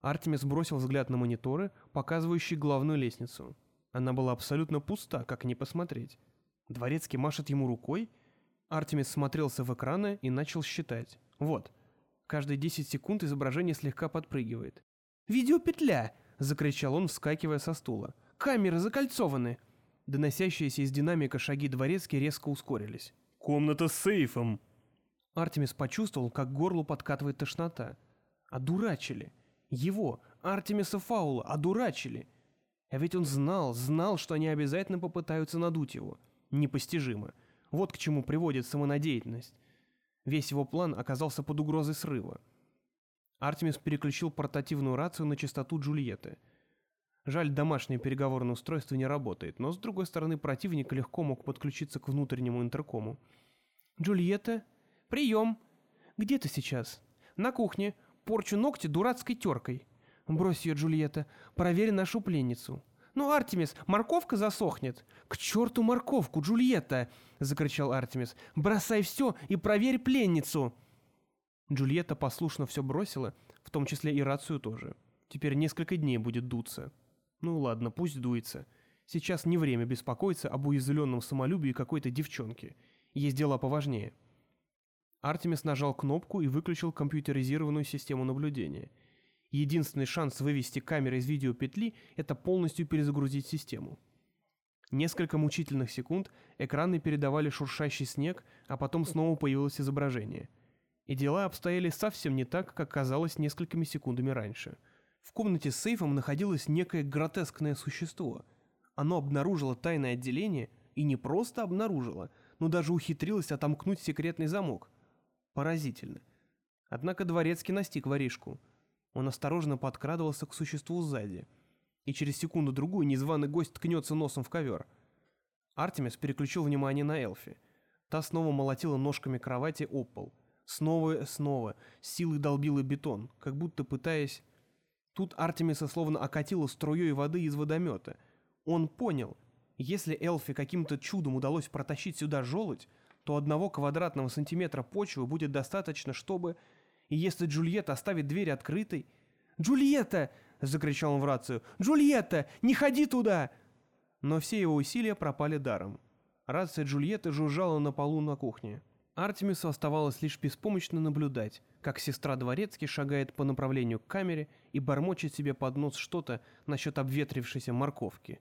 B: Артемис бросил взгляд на мониторы, показывающие главную лестницу. Она была абсолютно пуста, как ни посмотреть. Дворецкий машет ему рукой. Артемис смотрелся в экраны и начал считать. Вот. Каждые 10 секунд изображение слегка подпрыгивает. «Видеопетля!» — закричал он, вскакивая со стула. «Камеры закольцованы!» Доносящиеся из динамика шаги Дворецкий резко ускорились.
A: Комната с сейфом!»
B: Артемис почувствовал, как горлу подкатывает тошнота. Одурачили. Его, Артемиса Фаула, одурачили. А ведь он знал, знал, что они обязательно попытаются надуть его. Непостижимо. Вот к чему приводит самонадеятельность. Весь его план оказался под угрозой срыва. Артемис переключил портативную рацию на частоту Джульетты — Жаль, домашнее переговорное устройство не работает, но с другой стороны противник легко мог подключиться к внутреннему интеркому. «Джульетта? Прием! Где ты сейчас?» «На кухне. Порчу ногти дурацкой теркой». «Брось ее, Джульетта. Проверь нашу пленницу». «Ну, Артемис, морковка засохнет». «К черту морковку, Джульетта!» — закричал Артемис. «Бросай все и проверь пленницу!» Джульетта послушно все бросила, в том числе и рацию тоже. Теперь несколько дней будет дуться. Ну ладно, пусть дуется. Сейчас не время беспокоиться об уязвленном самолюбии какой-то девчонки. Есть дела поважнее. Артемис нажал кнопку и выключил компьютеризированную систему наблюдения. Единственный шанс вывести камеры из видеопетли – это полностью перезагрузить систему. Несколько мучительных секунд экраны передавали шуршащий снег, а потом снова появилось изображение. И дела обстояли совсем не так, как казалось несколькими секундами раньше – в комнате с сейфом находилось некое гротескное существо. Оно обнаружило тайное отделение и не просто обнаружило, но даже ухитрилось отомкнуть секретный замок. Поразительно. Однако дворецкий настиг воришку. Он осторожно подкрадывался к существу сзади. И через секунду-другую незваный гость ткнется носом в ковер. Артемис переключил внимание на Элфи. Та снова молотила ножками кровати об пол. Снова и снова, силой долбила бетон, как будто пытаясь... Тут Артемиса словно окатило струей воды из водомета. Он понял, если Элфи каким-то чудом удалось протащить сюда желудь, то одного квадратного сантиметра почвы будет достаточно, чтобы... И если Джульетта оставит дверь открытой... «Джульетта!» — закричал он в рацию. «Джульетта! Не ходи туда!» Но все его усилия пропали даром. Рация Джульетты жужжала на полу на кухне. Артемису оставалось лишь беспомощно наблюдать, как сестра Дворецки шагает по направлению к камере и бормочет себе под нос что-то насчет обветрившейся морковки.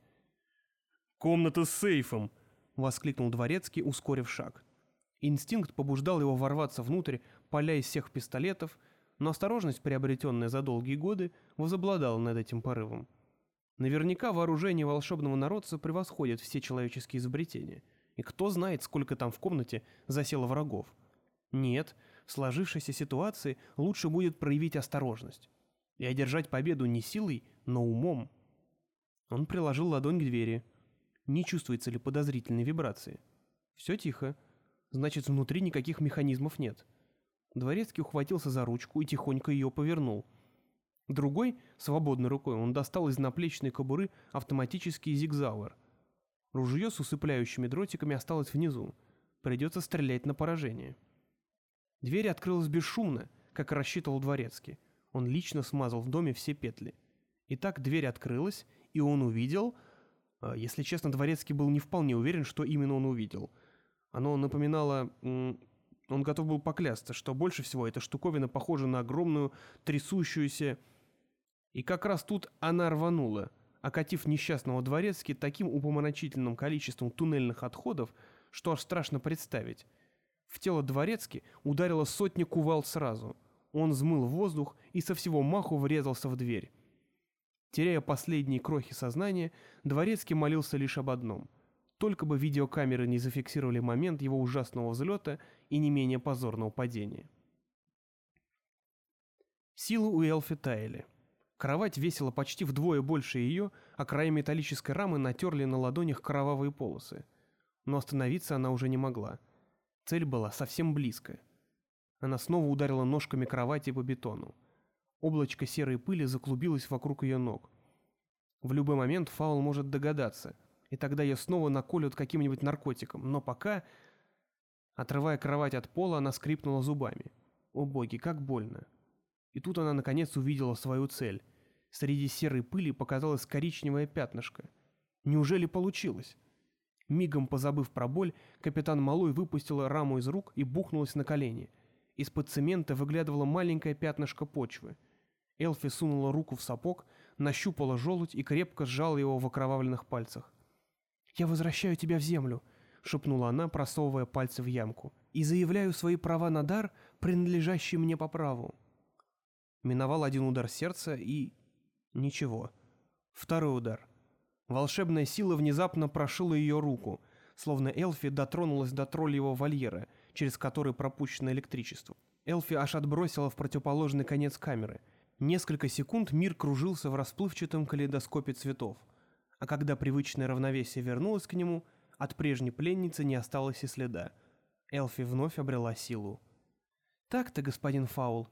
A: «Комната с сейфом!»
B: — воскликнул Дворецкий, ускорив шаг. Инстинкт побуждал его ворваться внутрь, поля из всех пистолетов, но осторожность, приобретенная за долгие годы, возобладала над этим порывом. Наверняка вооружение волшебного народца превосходит все человеческие изобретения, и кто знает, сколько там в комнате засело врагов. Нет, в сложившейся ситуации лучше будет проявить осторожность и одержать победу не силой, но умом. Он приложил ладонь к двери. Не чувствуется ли подозрительной вибрации? Все тихо. Значит, внутри никаких механизмов нет. Дворецкий ухватился за ручку и тихонько ее повернул. Другой, свободной рукой, он достал из наплечной кобуры автоматический зигзауэр. Ружье с усыпляющими дротиками осталось внизу. Придется стрелять на поражение. Дверь открылась бесшумно, как рассчитывал Дворецкий. Он лично смазал в доме все петли. Итак, дверь открылась, и он увидел... А, если честно, Дворецкий был не вполне уверен, что именно он увидел. Оно напоминало... Он готов был поклясться, что больше всего эта штуковина похожа на огромную трясущуюся... И как раз тут она рванула, окатив несчастного Дворецки таким упомоночительным количеством туннельных отходов, что аж страшно представить. В тело Дворецки ударило сотня кувалд сразу. Он взмыл воздух и со всего маху врезался в дверь. Теряя последние крохи сознания, Дворецкий молился лишь об одном — только бы видеокамеры не зафиксировали момент его ужасного взлета и не менее позорного падения. Силы у Элфи таяли. Кровать весила почти вдвое больше ее, а края металлической рамы натерли на ладонях кровавые полосы. Но остановиться она уже не могла. Цель была совсем близко. Она снова ударила ножками кровати по бетону. Облачко серой пыли заклубилось вокруг ее ног. В любой момент Фаул может догадаться — и тогда ее снова наколют каким-нибудь наркотиком. Но пока... Отрывая кровать от пола, она скрипнула зубами. О боги, как больно. И тут она наконец увидела свою цель. Среди серой пыли показалось коричневое пятнышко. Неужели получилось? Мигом позабыв про боль, капитан Малой выпустила раму из рук и бухнулась на колени. Из-под цемента выглядывало маленькое пятнышко почвы. Элфи сунула руку в сапог, нащупала желудь и крепко сжала его в окровавленных пальцах. «Я возвращаю тебя в землю», — шепнула она, просовывая пальцы в ямку, «и заявляю свои права на дар, принадлежащий мне по праву». Миновал один удар сердца и... Ничего. Второй удар. Волшебная сила внезапно прошила ее руку, словно Элфи дотронулась до троллевого вольера, через который пропущено электричество. Элфи аж отбросила в противоположный конец камеры. Несколько секунд мир кружился в расплывчатом калейдоскопе цветов а когда привычное равновесие вернулось к нему, от прежней пленницы не осталось и следа. Элфи вновь обрела силу. «Так-то, господин Фаул».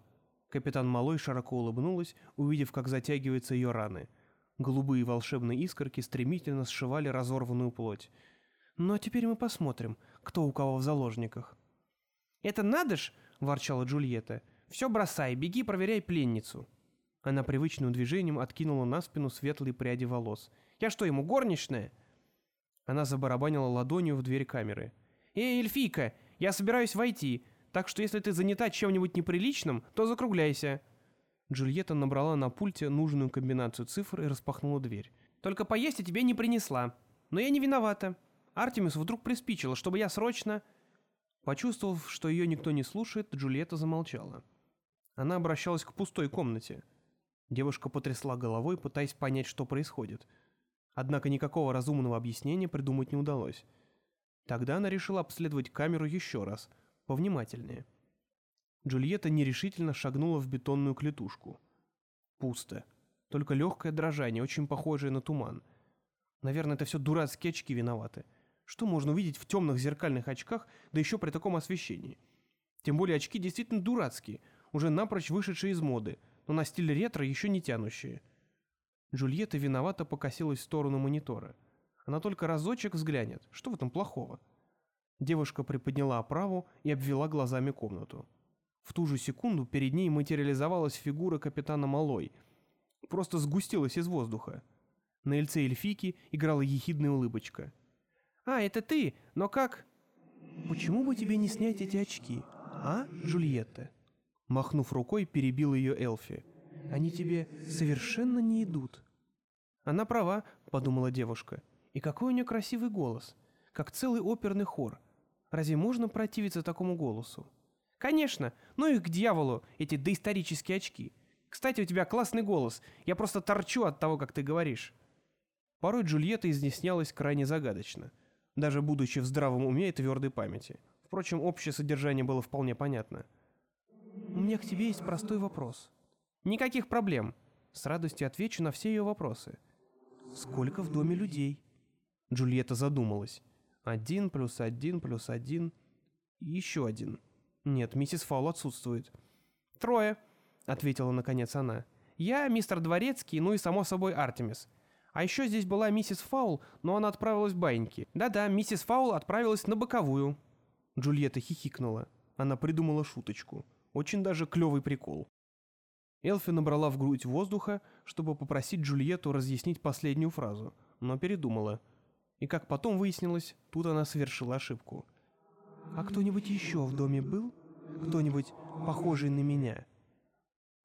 B: Капитан Малой широко улыбнулась, увидев, как затягиваются ее раны. Голубые волшебные искорки стремительно сшивали разорванную плоть. «Ну а теперь мы посмотрим, кто у кого в заложниках».
C: «Это надо ж!» — ворчала Джульетта. «Все бросай, беги, проверяй пленницу».
B: Она привычным движением откинула на спину светлые пряди волос —
C: я что, ему горничная?»
B: Она забарабанила ладонью в дверь камеры.
C: «Эй, эльфийка, я собираюсь войти, так что если ты занята чем-нибудь неприличным, то закругляйся».
B: Джульетта набрала на пульте нужную комбинацию цифр и распахнула дверь.
C: «Только поесть я тебе не принесла. Но я не виновата. Артемис вдруг приспичила, чтобы я срочно...»
B: Почувствовав, что ее никто не слушает, Джульетта замолчала. Она обращалась к пустой комнате. Девушка потрясла головой, пытаясь понять, что происходит — Однако никакого разумного объяснения придумать не удалось. Тогда она решила обследовать камеру еще раз, повнимательнее. Джульетта нерешительно шагнула в бетонную клетушку. Пусто. Только легкое дрожание, очень похожее на туман. Наверное, это все дурацкие очки виноваты. Что можно увидеть в темных зеркальных очках, да еще при таком освещении? Тем более очки действительно дурацкие, уже напрочь вышедшие из моды, но на стиль ретро еще не тянущие. Джульетта виновато покосилась в сторону монитора. Она только разочек взглянет. Что в этом плохого? Девушка приподняла оправу и обвела глазами комнату. В ту же секунду перед ней материализовалась фигура капитана Малой. Просто сгустилась из воздуха. На лице эльфийки играла ехидная улыбочка.
C: «А, это ты? Но как...»
B: «Почему бы тебе не снять эти очки, а, Джульетта?» Махнув рукой, перебил ее Элфи. «Они тебе совершенно не идут». «Она права», — подумала девушка. «И какой у нее красивый голос, как целый оперный хор. Разве можно противиться такому голосу?»
C: «Конечно! Ну их к дьяволу, эти доисторические очки. Кстати, у тебя классный голос. Я просто торчу от того, как ты говоришь».
B: Порой Джульетта изъяснялась крайне загадочно, даже будучи в здравом уме и твердой памяти. Впрочем, общее содержание было вполне понятно. «У меня к тебе есть простой вопрос».
C: «Никаких проблем».
B: С радостью отвечу на все ее вопросы. «Сколько в доме людей?» Джульетта задумалась. «Один плюс один плюс один...» «Еще один». «Нет, миссис Фаул отсутствует».
C: «Трое», — ответила наконец она. «Я, мистер Дворецкий, ну и, само собой, Артемис. А еще здесь была миссис Фаул, но она отправилась в баньки. Да-да, миссис Фаул отправилась на боковую».
B: Джульетта хихикнула. Она придумала шуточку. Очень даже клевый прикол. Элфи набрала в грудь воздуха, чтобы попросить Джульетту разъяснить последнюю фразу, но передумала. И как потом выяснилось, тут она совершила ошибку. «А кто-нибудь еще в доме был? Кто-нибудь похожий на меня?»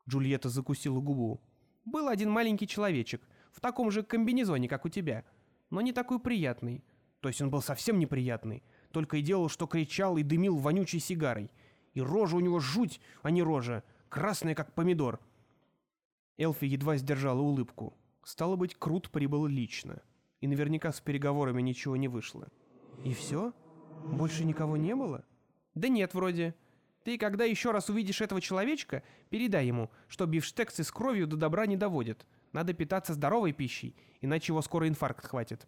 B: Джульетта закусила губу.
C: «Был один маленький человечек, в таком же комбинезоне, как у тебя, но не такой приятный. То есть он был совсем неприятный, только и делал, что кричал и дымил вонючей сигарой. И рожа у него жуть, а не рожа, красная, как помидор».
B: Элфи едва сдержала улыбку. Стало быть, Крут прибыл лично. И наверняка с переговорами ничего не вышло. «И все?» Больше никого не было?
C: Да нет, вроде. Ты, когда еще раз увидишь этого человечка, передай ему, что бифштексы с кровью до добра не доводят. Надо питаться здоровой пищей, иначе его скоро инфаркт хватит.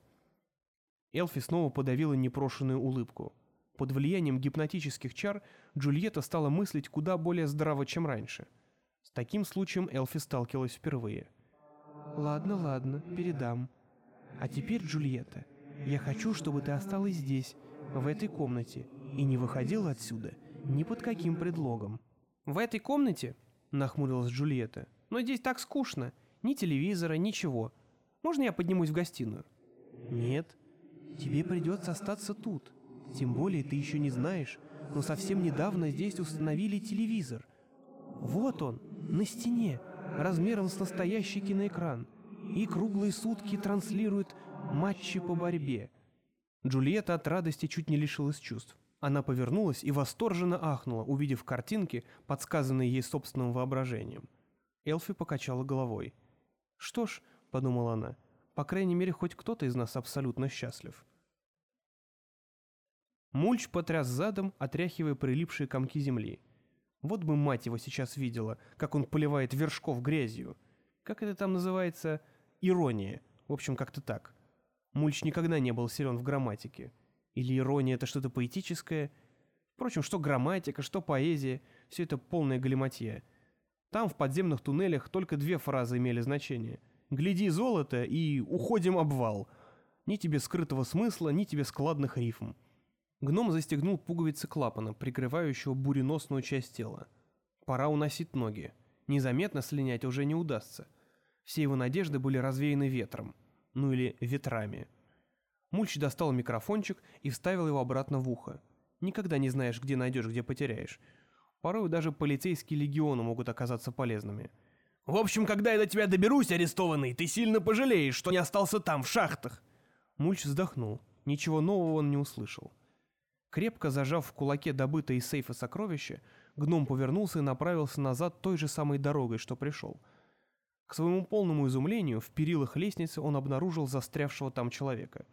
B: Элфи снова подавила непрошенную улыбку. Под влиянием гипнотических чар Джульетта стала мыслить куда более здраво, чем раньше. С таким случаем Элфи сталкивалась впервые. «Ладно, ладно, передам. А теперь, Джульетта, я хочу, чтобы ты осталась здесь, в этой комнате и не выходил отсюда ни под каким предлогом.
C: «В этой комнате?» — нахмурилась Джульетта. «Но здесь так скучно. Ни телевизора, ничего. Можно я поднимусь в гостиную?»
B: «Нет. Тебе придется остаться тут. Тем более ты еще не знаешь, но совсем недавно здесь установили телевизор. Вот он, на стене, размером с настоящий киноэкран. И круглые сутки транслирует матчи по борьбе. Джульетта от радости чуть не лишилась чувств. Она повернулась и восторженно ахнула, увидев картинки, подсказанные ей собственным воображением. Элфи покачала головой. «Что ж», — подумала она, — «по крайней мере, хоть кто-то из нас абсолютно счастлив». Мульч потряс задом, отряхивая прилипшие комки земли. Вот бы мать его сейчас видела, как он поливает вершков грязью. Как это там называется? Ирония. В общем, как-то так. Мульч никогда не был силен в грамматике. Или ирония — это что-то поэтическое? Впрочем, что грамматика, что поэзия — все это полная галиматья. Там, в подземных туннелях, только две фразы имели значение. «Гляди золото» и «Уходим обвал». Ни тебе скрытого смысла, ни тебе складных рифм. Гном застегнул пуговицы клапана, прикрывающего буреносную часть тела. Пора уносить ноги. Незаметно слинять уже не удастся. Все его надежды были развеяны ветром ну или ветрами. Мульч достал микрофончик и вставил его обратно в ухо. Никогда не знаешь, где найдешь, где потеряешь. Порой даже полицейские легионы могут оказаться полезными. «В общем, когда я до тебя доберусь, арестованный, ты сильно пожалеешь, что не остался там, в шахтах!» Мульч вздохнул. Ничего нового он не услышал. Крепко зажав в кулаке добытое из сейфа сокровище, гном повернулся и направился назад той же самой дорогой, что пришел — к своему полному изумлению, в перилах лестницы он обнаружил застрявшего там человека.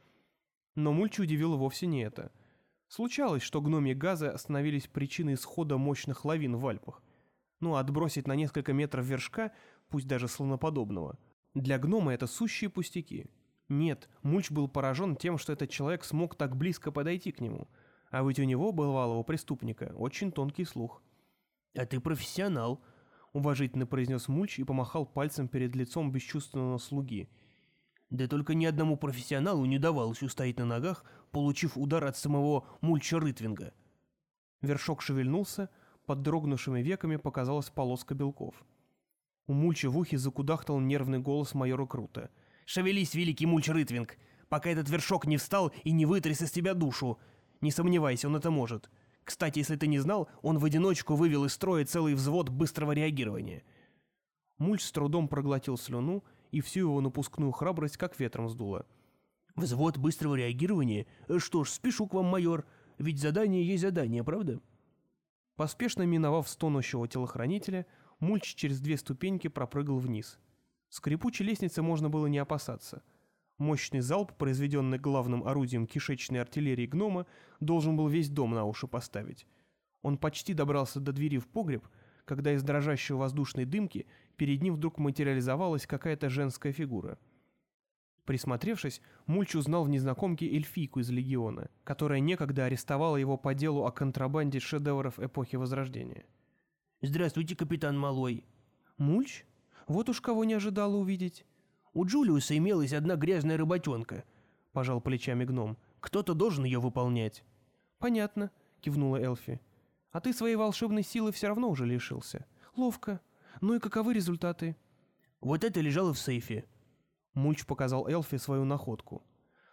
B: Но Мульчи удивило вовсе не это. Случалось, что гномьи газы становились причиной исхода мощных лавин в Альпах. Ну, отбросить на несколько метров вершка, пусть даже слоноподобного. Для гнома это сущие пустяки. Нет, Мульч был поражен тем, что этот человек смог так близко подойти к нему. А ведь у него, бывалого преступника, очень тонкий слух.
D: «А ты профессионал», —
B: уважительно произнес Мульч и помахал пальцем перед лицом бесчувственного слуги.
D: «Да только ни одному профессионалу не давалось устоять на ногах, получив удар от самого Мульча Рытвинга».
B: Вершок шевельнулся, под дрогнувшими веками показалась полоска белков. У Мульча в ухе закудахтал нервный голос майора Крута.
D: «Шевелись, великий Мульч Рытвинг, пока этот вершок не встал и не вытряс из тебя душу. Не сомневайся, он это может. Кстати, если ты не знал, он в одиночку вывел из строя целый взвод быстрого реагирования».
B: Мульч с трудом проглотил слюну, и всю его напускную храбрость как ветром сдуло.
D: «Взвод быстрого реагирования? Что ж, спешу к вам, майор. Ведь задание есть задание, правда?»
B: Поспешно миновав стонущего телохранителя, Мульч через две ступеньки пропрыгал вниз. Скрипучей лестницы можно было не опасаться. Мощный залп, произведенный главным орудием кишечной артиллерии гнома, должен был весь дом на уши поставить. Он почти добрался до двери в погреб, когда из дрожащей воздушной дымки перед ним вдруг материализовалась какая-то женская фигура. Присмотревшись, Мульч узнал в незнакомке эльфийку из Легиона, которая некогда арестовала его по делу о контрабанде шедевров эпохи Возрождения.
D: «Здравствуйте, капитан Малой».
B: «Мульч? Вот уж кого не ожидала увидеть».
D: «У Джулиуса имелась одна грязная работенка», —
B: пожал плечами гном.
D: «Кто-то должен ее выполнять».
B: «Понятно», — кивнула Элфи. «А ты своей волшебной силы все равно уже лишился. Ловко. Ну и каковы результаты?»
D: «Вот это лежало в сейфе».
B: Мульч показал Элфи свою находку.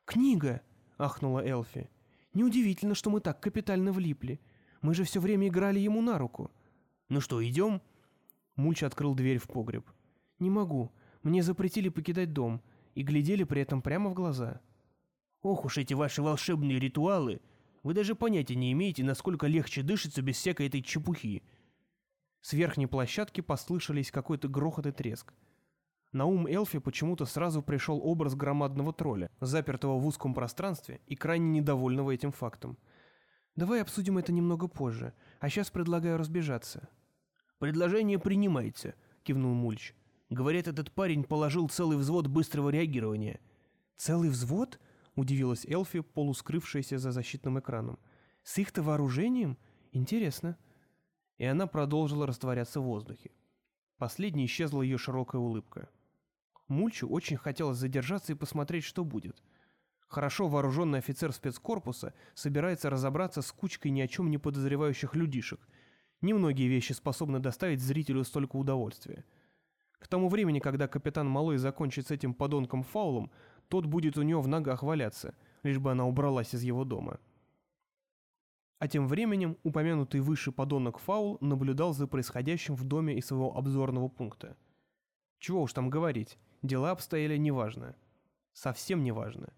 B: «Книга!» — ахнула Элфи. «Неудивительно, что мы так капитально влипли. Мы же все время играли ему на руку».
D: «Ну что, идем?»
B: Мульч открыл дверь в погреб. «Не могу. Мне запретили покидать дом, и глядели при этом прямо в глаза».
D: «Ох уж эти ваши волшебные ритуалы! Вы даже понятия не имеете, насколько легче дышится без всякой этой чепухи».
B: С верхней площадки послышались какой-то грохот и треск. На ум Элфи почему-то сразу пришел образ громадного тролля, запертого в узком пространстве и крайне недовольного этим фактом. «Давай обсудим это немного позже, а сейчас предлагаю разбежаться».
D: «Предложение принимается», — кивнул Мульч. «Говорят, этот парень положил целый взвод быстрого реагирования».
B: «Целый взвод?» — удивилась Элфи, полускрывшаяся за защитным экраном. «С их-то вооружением? Интересно». И она продолжила растворяться в воздухе. Последней исчезла ее широкая улыбка. Мульчу очень хотелось задержаться и посмотреть, что будет. Хорошо вооруженный офицер спецкорпуса собирается разобраться с кучкой ни о чем не подозревающих людишек. Немногие вещи способны доставить зрителю столько удовольствия. К тому времени, когда капитан Малой закончит с этим подонком фаулом, тот будет у него в ногах валяться, лишь бы она убралась из его дома. А тем временем упомянутый выше подонок Фаул наблюдал за происходящим в доме из своего обзорного пункта. Чего уж там говорить, дела обстояли неважно. Совсем неважно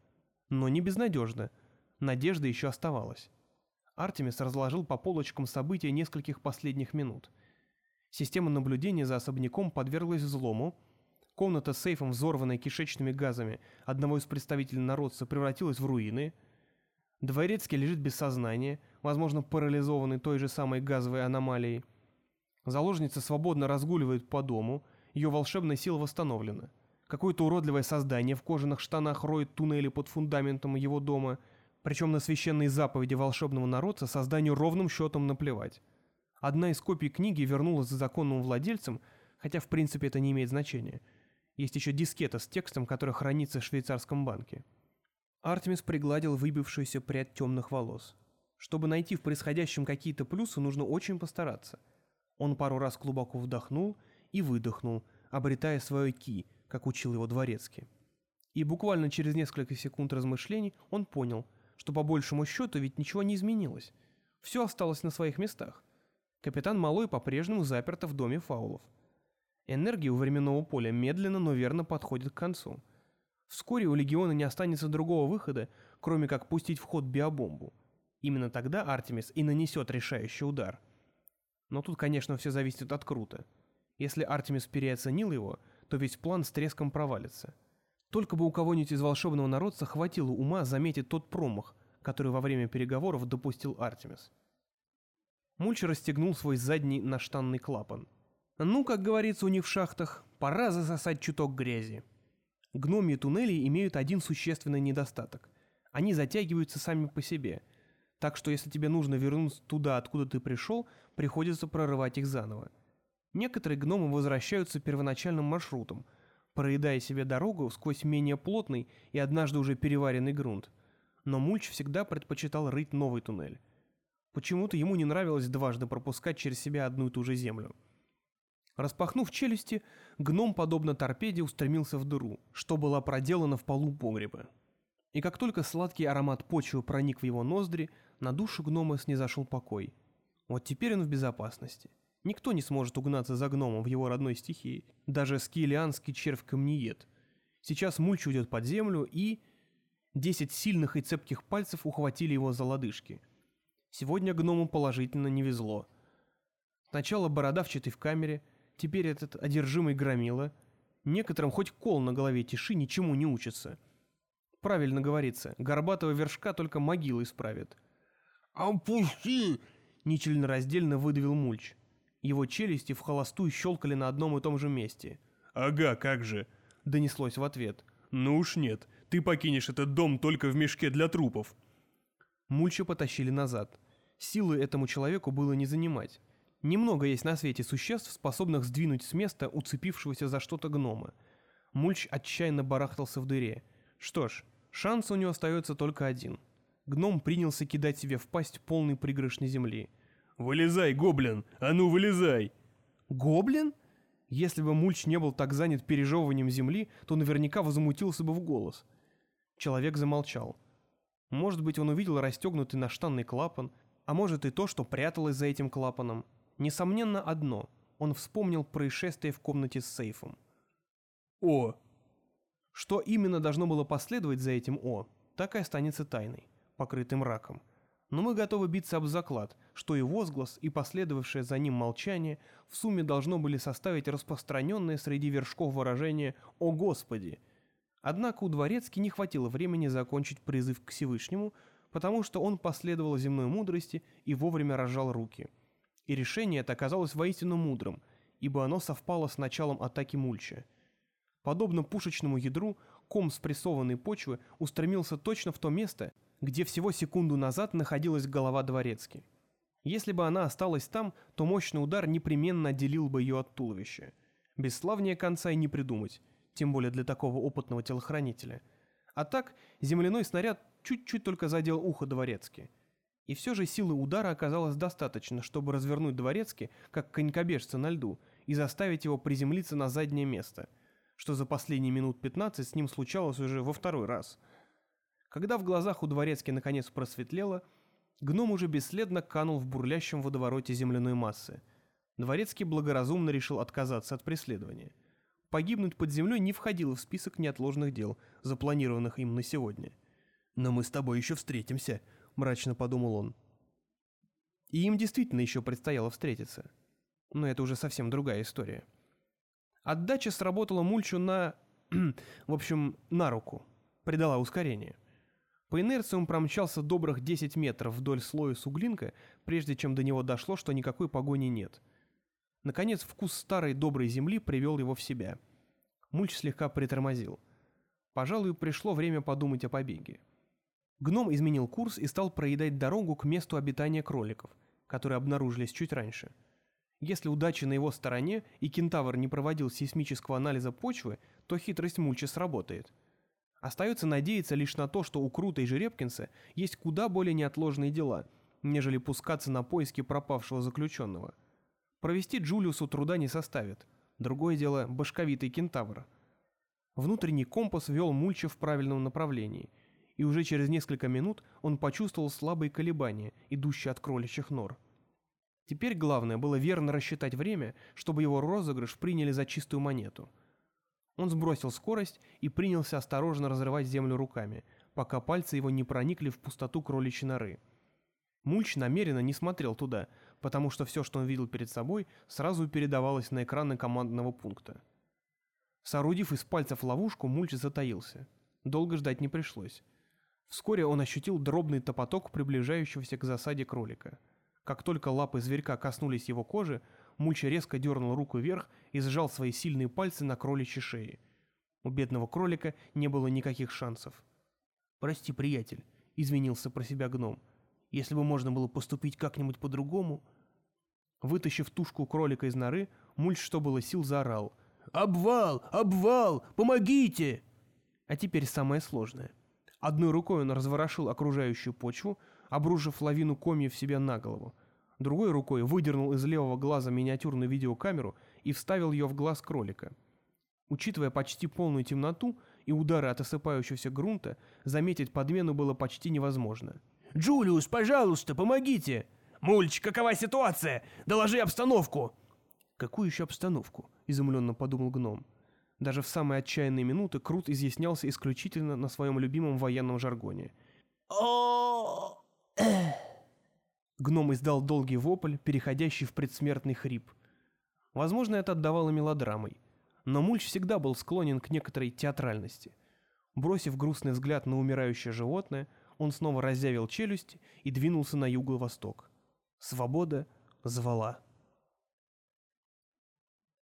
B: но не безнадежно. Надежда еще оставалась. Артемис разложил по полочкам события нескольких последних минут. Система наблюдения за особняком подверглась взлому, комната с сейфом, взорванная кишечными газами одного из представителей народца, превратилась в руины, Дворецкий лежит без сознания, возможно, парализованный той же самой газовой аномалией. Заложница свободно разгуливает по дому, ее волшебная сила восстановлена. Какое-то уродливое создание в кожаных штанах роет туннели под фундаментом его дома, причем на священные заповеди волшебного народца созданию ровным счетом наплевать. Одна из копий книги вернулась за законным владельцем, хотя в принципе это не имеет значения. Есть еще дискета с текстом, который хранится в швейцарском банке. Артемис пригладил выбившуюся прядь темных волос. Чтобы найти в происходящем какие-то плюсы, нужно очень постараться. Он пару раз глубоко вдохнул и выдохнул, обретая свое ки – как учил его дворецкий. И буквально через несколько секунд размышлений он понял, что по большему счету ведь ничего не изменилось. Все осталось на своих местах. Капитан Малой по-прежнему заперта в доме фаулов. Энергия у временного поля медленно, но верно подходит к концу. Вскоре у Легиона не останется другого выхода, кроме как пустить в ход биобомбу. Именно тогда Артемис и нанесет решающий удар. Но тут, конечно, все зависит от Крута. Если Артемис переоценил его, то весь план с треском провалится. Только бы у кого-нибудь из волшебного народца хватило ума заметить тот промах, который во время переговоров допустил Артемис. Мульч расстегнул свой задний наштанный клапан. Ну, как говорится у них в шахтах, пора засосать чуток грязи. Гномьи туннели имеют один существенный недостаток. Они затягиваются сами по себе. Так что если тебе нужно вернуться туда, откуда ты пришел, приходится прорывать их заново. Некоторые гномы возвращаются первоначальным маршрутом, проедая себе дорогу сквозь менее плотный и однажды уже переваренный грунт. Но Мульч всегда предпочитал рыть новый туннель. Почему-то ему не нравилось дважды пропускать через себя одну и ту же землю. Распахнув челюсти, гном, подобно торпеде, устремился в дыру, что была проделана в полу погреба. И как только сладкий аромат почвы проник в его ноздри, на душу гнома снизошел покой. Вот теперь он в безопасности. Никто не сможет угнаться за гномом в его родной стихии, даже скиелианский червь-камниед. Сейчас мульч уйдет под землю и... Десять сильных и цепких пальцев ухватили его за лодыжки – Сегодня гному положительно не везло. Сначала бородавчатый в камере, теперь этот одержимый громила. Некоторым хоть кол на голове тиши ничему не учится. Правильно говорится, горбатого вершка только могила исправит.
D: «Опусти!» — нечленораздельно выдавил мульч.
B: Его челюсти в холостую щелкали на одном и том же месте.
A: «Ага, как же!»
B: — донеслось в ответ.
A: «Ну уж нет, ты покинешь этот дом только в мешке для трупов».
B: Мульча потащили назад. Силы этому человеку было не занимать. Немного есть на свете существ, способных сдвинуть с места уцепившегося за что-то гнома. Мульч отчаянно барахтался в дыре. Что ж, шанс у него остается только один. Гном принялся кидать себе в пасть полный пригрышной земли.
A: «Вылезай, гоблин! А ну, вылезай!»
B: «Гоблин?» Если бы Мульч не был так занят пережевыванием земли, то наверняка возмутился бы в голос. Человек замолчал. Может быть, он увидел расстегнутый наштанный клапан, а может и то, что пряталось за этим клапаном. Несомненно, одно. Он вспомнил происшествие в комнате с сейфом.
A: «О!»
B: Что именно должно было последовать за этим «о», так и останется тайной, покрытым раком. Но мы готовы биться об заклад, что и возглас, и последовавшее за ним молчание в сумме должно были составить распространенное среди вершков выражение «О Господи!», Однако у Дворецки не хватило времени закончить призыв к Всевышнему, потому что он последовал земной мудрости и вовремя разжал руки. И решение это оказалось воистину мудрым, ибо оно совпало с началом атаки Мульча. Подобно пушечному ядру, ком спрессованной почвы устремился точно в то место, где всего секунду назад находилась голова Дворецки. Если бы она осталась там, то мощный удар непременно отделил бы ее от туловища. Бесславнее конца и не придумать, тем более для такого опытного телохранителя. А так, земляной снаряд чуть-чуть только задел ухо дворецки. И все же силы удара оказалось достаточно, чтобы развернуть дворецки, как конькобежца на льду, и заставить его приземлиться на заднее место, что за последние минут 15 с ним случалось уже во второй раз. Когда в глазах у дворецки наконец просветлело, гном уже бесследно канул в бурлящем водовороте земляной массы. Дворецкий благоразумно решил отказаться от преследования – Погибнуть под землей не входило в список неотложных дел, запланированных им на сегодня. «Но мы с тобой еще встретимся», — мрачно подумал он. И им действительно еще предстояло встретиться. Но это уже совсем другая история. Отдача сработала Мульчу на... в общем, на руку. Придала ускорение. По инерции он промчался добрых 10 метров вдоль слоя суглинка, прежде чем до него дошло, что никакой погони нет — Наконец, вкус старой доброй земли привел его в себя. Мульч слегка притормозил. Пожалуй, пришло время подумать о побеге. Гном изменил курс и стал проедать дорогу к месту обитания кроликов, которые обнаружились чуть раньше. Если удача на его стороне и кентавр не проводил сейсмического анализа почвы, то хитрость Мульча сработает. Остается надеяться лишь на то, что у Крута и Жеребкинса есть куда более неотложные дела, нежели пускаться на поиски пропавшего заключенного – Провести Джулиусу труда не составит. Другое дело – башковитый кентавр. Внутренний компас вел Мульча в правильном направлении, и уже через несколько минут он почувствовал слабые колебания, идущие от кроличьих нор. Теперь главное было верно рассчитать время, чтобы его розыгрыш приняли за чистую монету. Он сбросил скорость и принялся осторожно разрывать землю руками, пока пальцы его не проникли в пустоту кроличьей норы. Мульч намеренно не смотрел туда, потому что все, что он видел перед собой, сразу передавалось на экраны командного пункта. Соорудив из пальцев ловушку, Мульч затаился. Долго ждать не пришлось. Вскоре он ощутил дробный топоток приближающегося к засаде кролика. Как только лапы зверька коснулись его кожи, Мульч резко дернул руку вверх и сжал свои сильные пальцы на кроличьей шее. У бедного кролика не было никаких шансов. «Прости, приятель», — извинился про себя гном. «Если бы можно было поступить как-нибудь по-другому...» Вытащив тушку кролика из норы, Мульч, что было сил, заорал. «Обвал! Обвал! Помогите!» А теперь самое сложное. Одной рукой он разворошил окружающую почву, обрушив лавину комьев себе на голову. Другой рукой выдернул из левого глаза миниатюрную видеокамеру и вставил ее в глаз кролика. Учитывая почти полную темноту и удары от осыпающегося грунта, заметить подмену было почти невозможно.
D: «Джулиус, пожалуйста, помогите!» «Мульч, какова ситуация? Доложи обстановку!»
B: «Какую еще обстановку?» — изумленно подумал гном. Даже в самые отчаянные минуты Крут изъяснялся исключительно на своем любимом военном жаргоне.
D: о
B: Гном издал долгий вопль, переходящий в предсмертный хрип. Возможно, это отдавало мелодрамой. Но Мульч всегда был склонен к некоторой театральности. Бросив грустный взгляд на умирающее животное, он снова разъявил челюсть и двинулся на юго-восток. Свобода звала.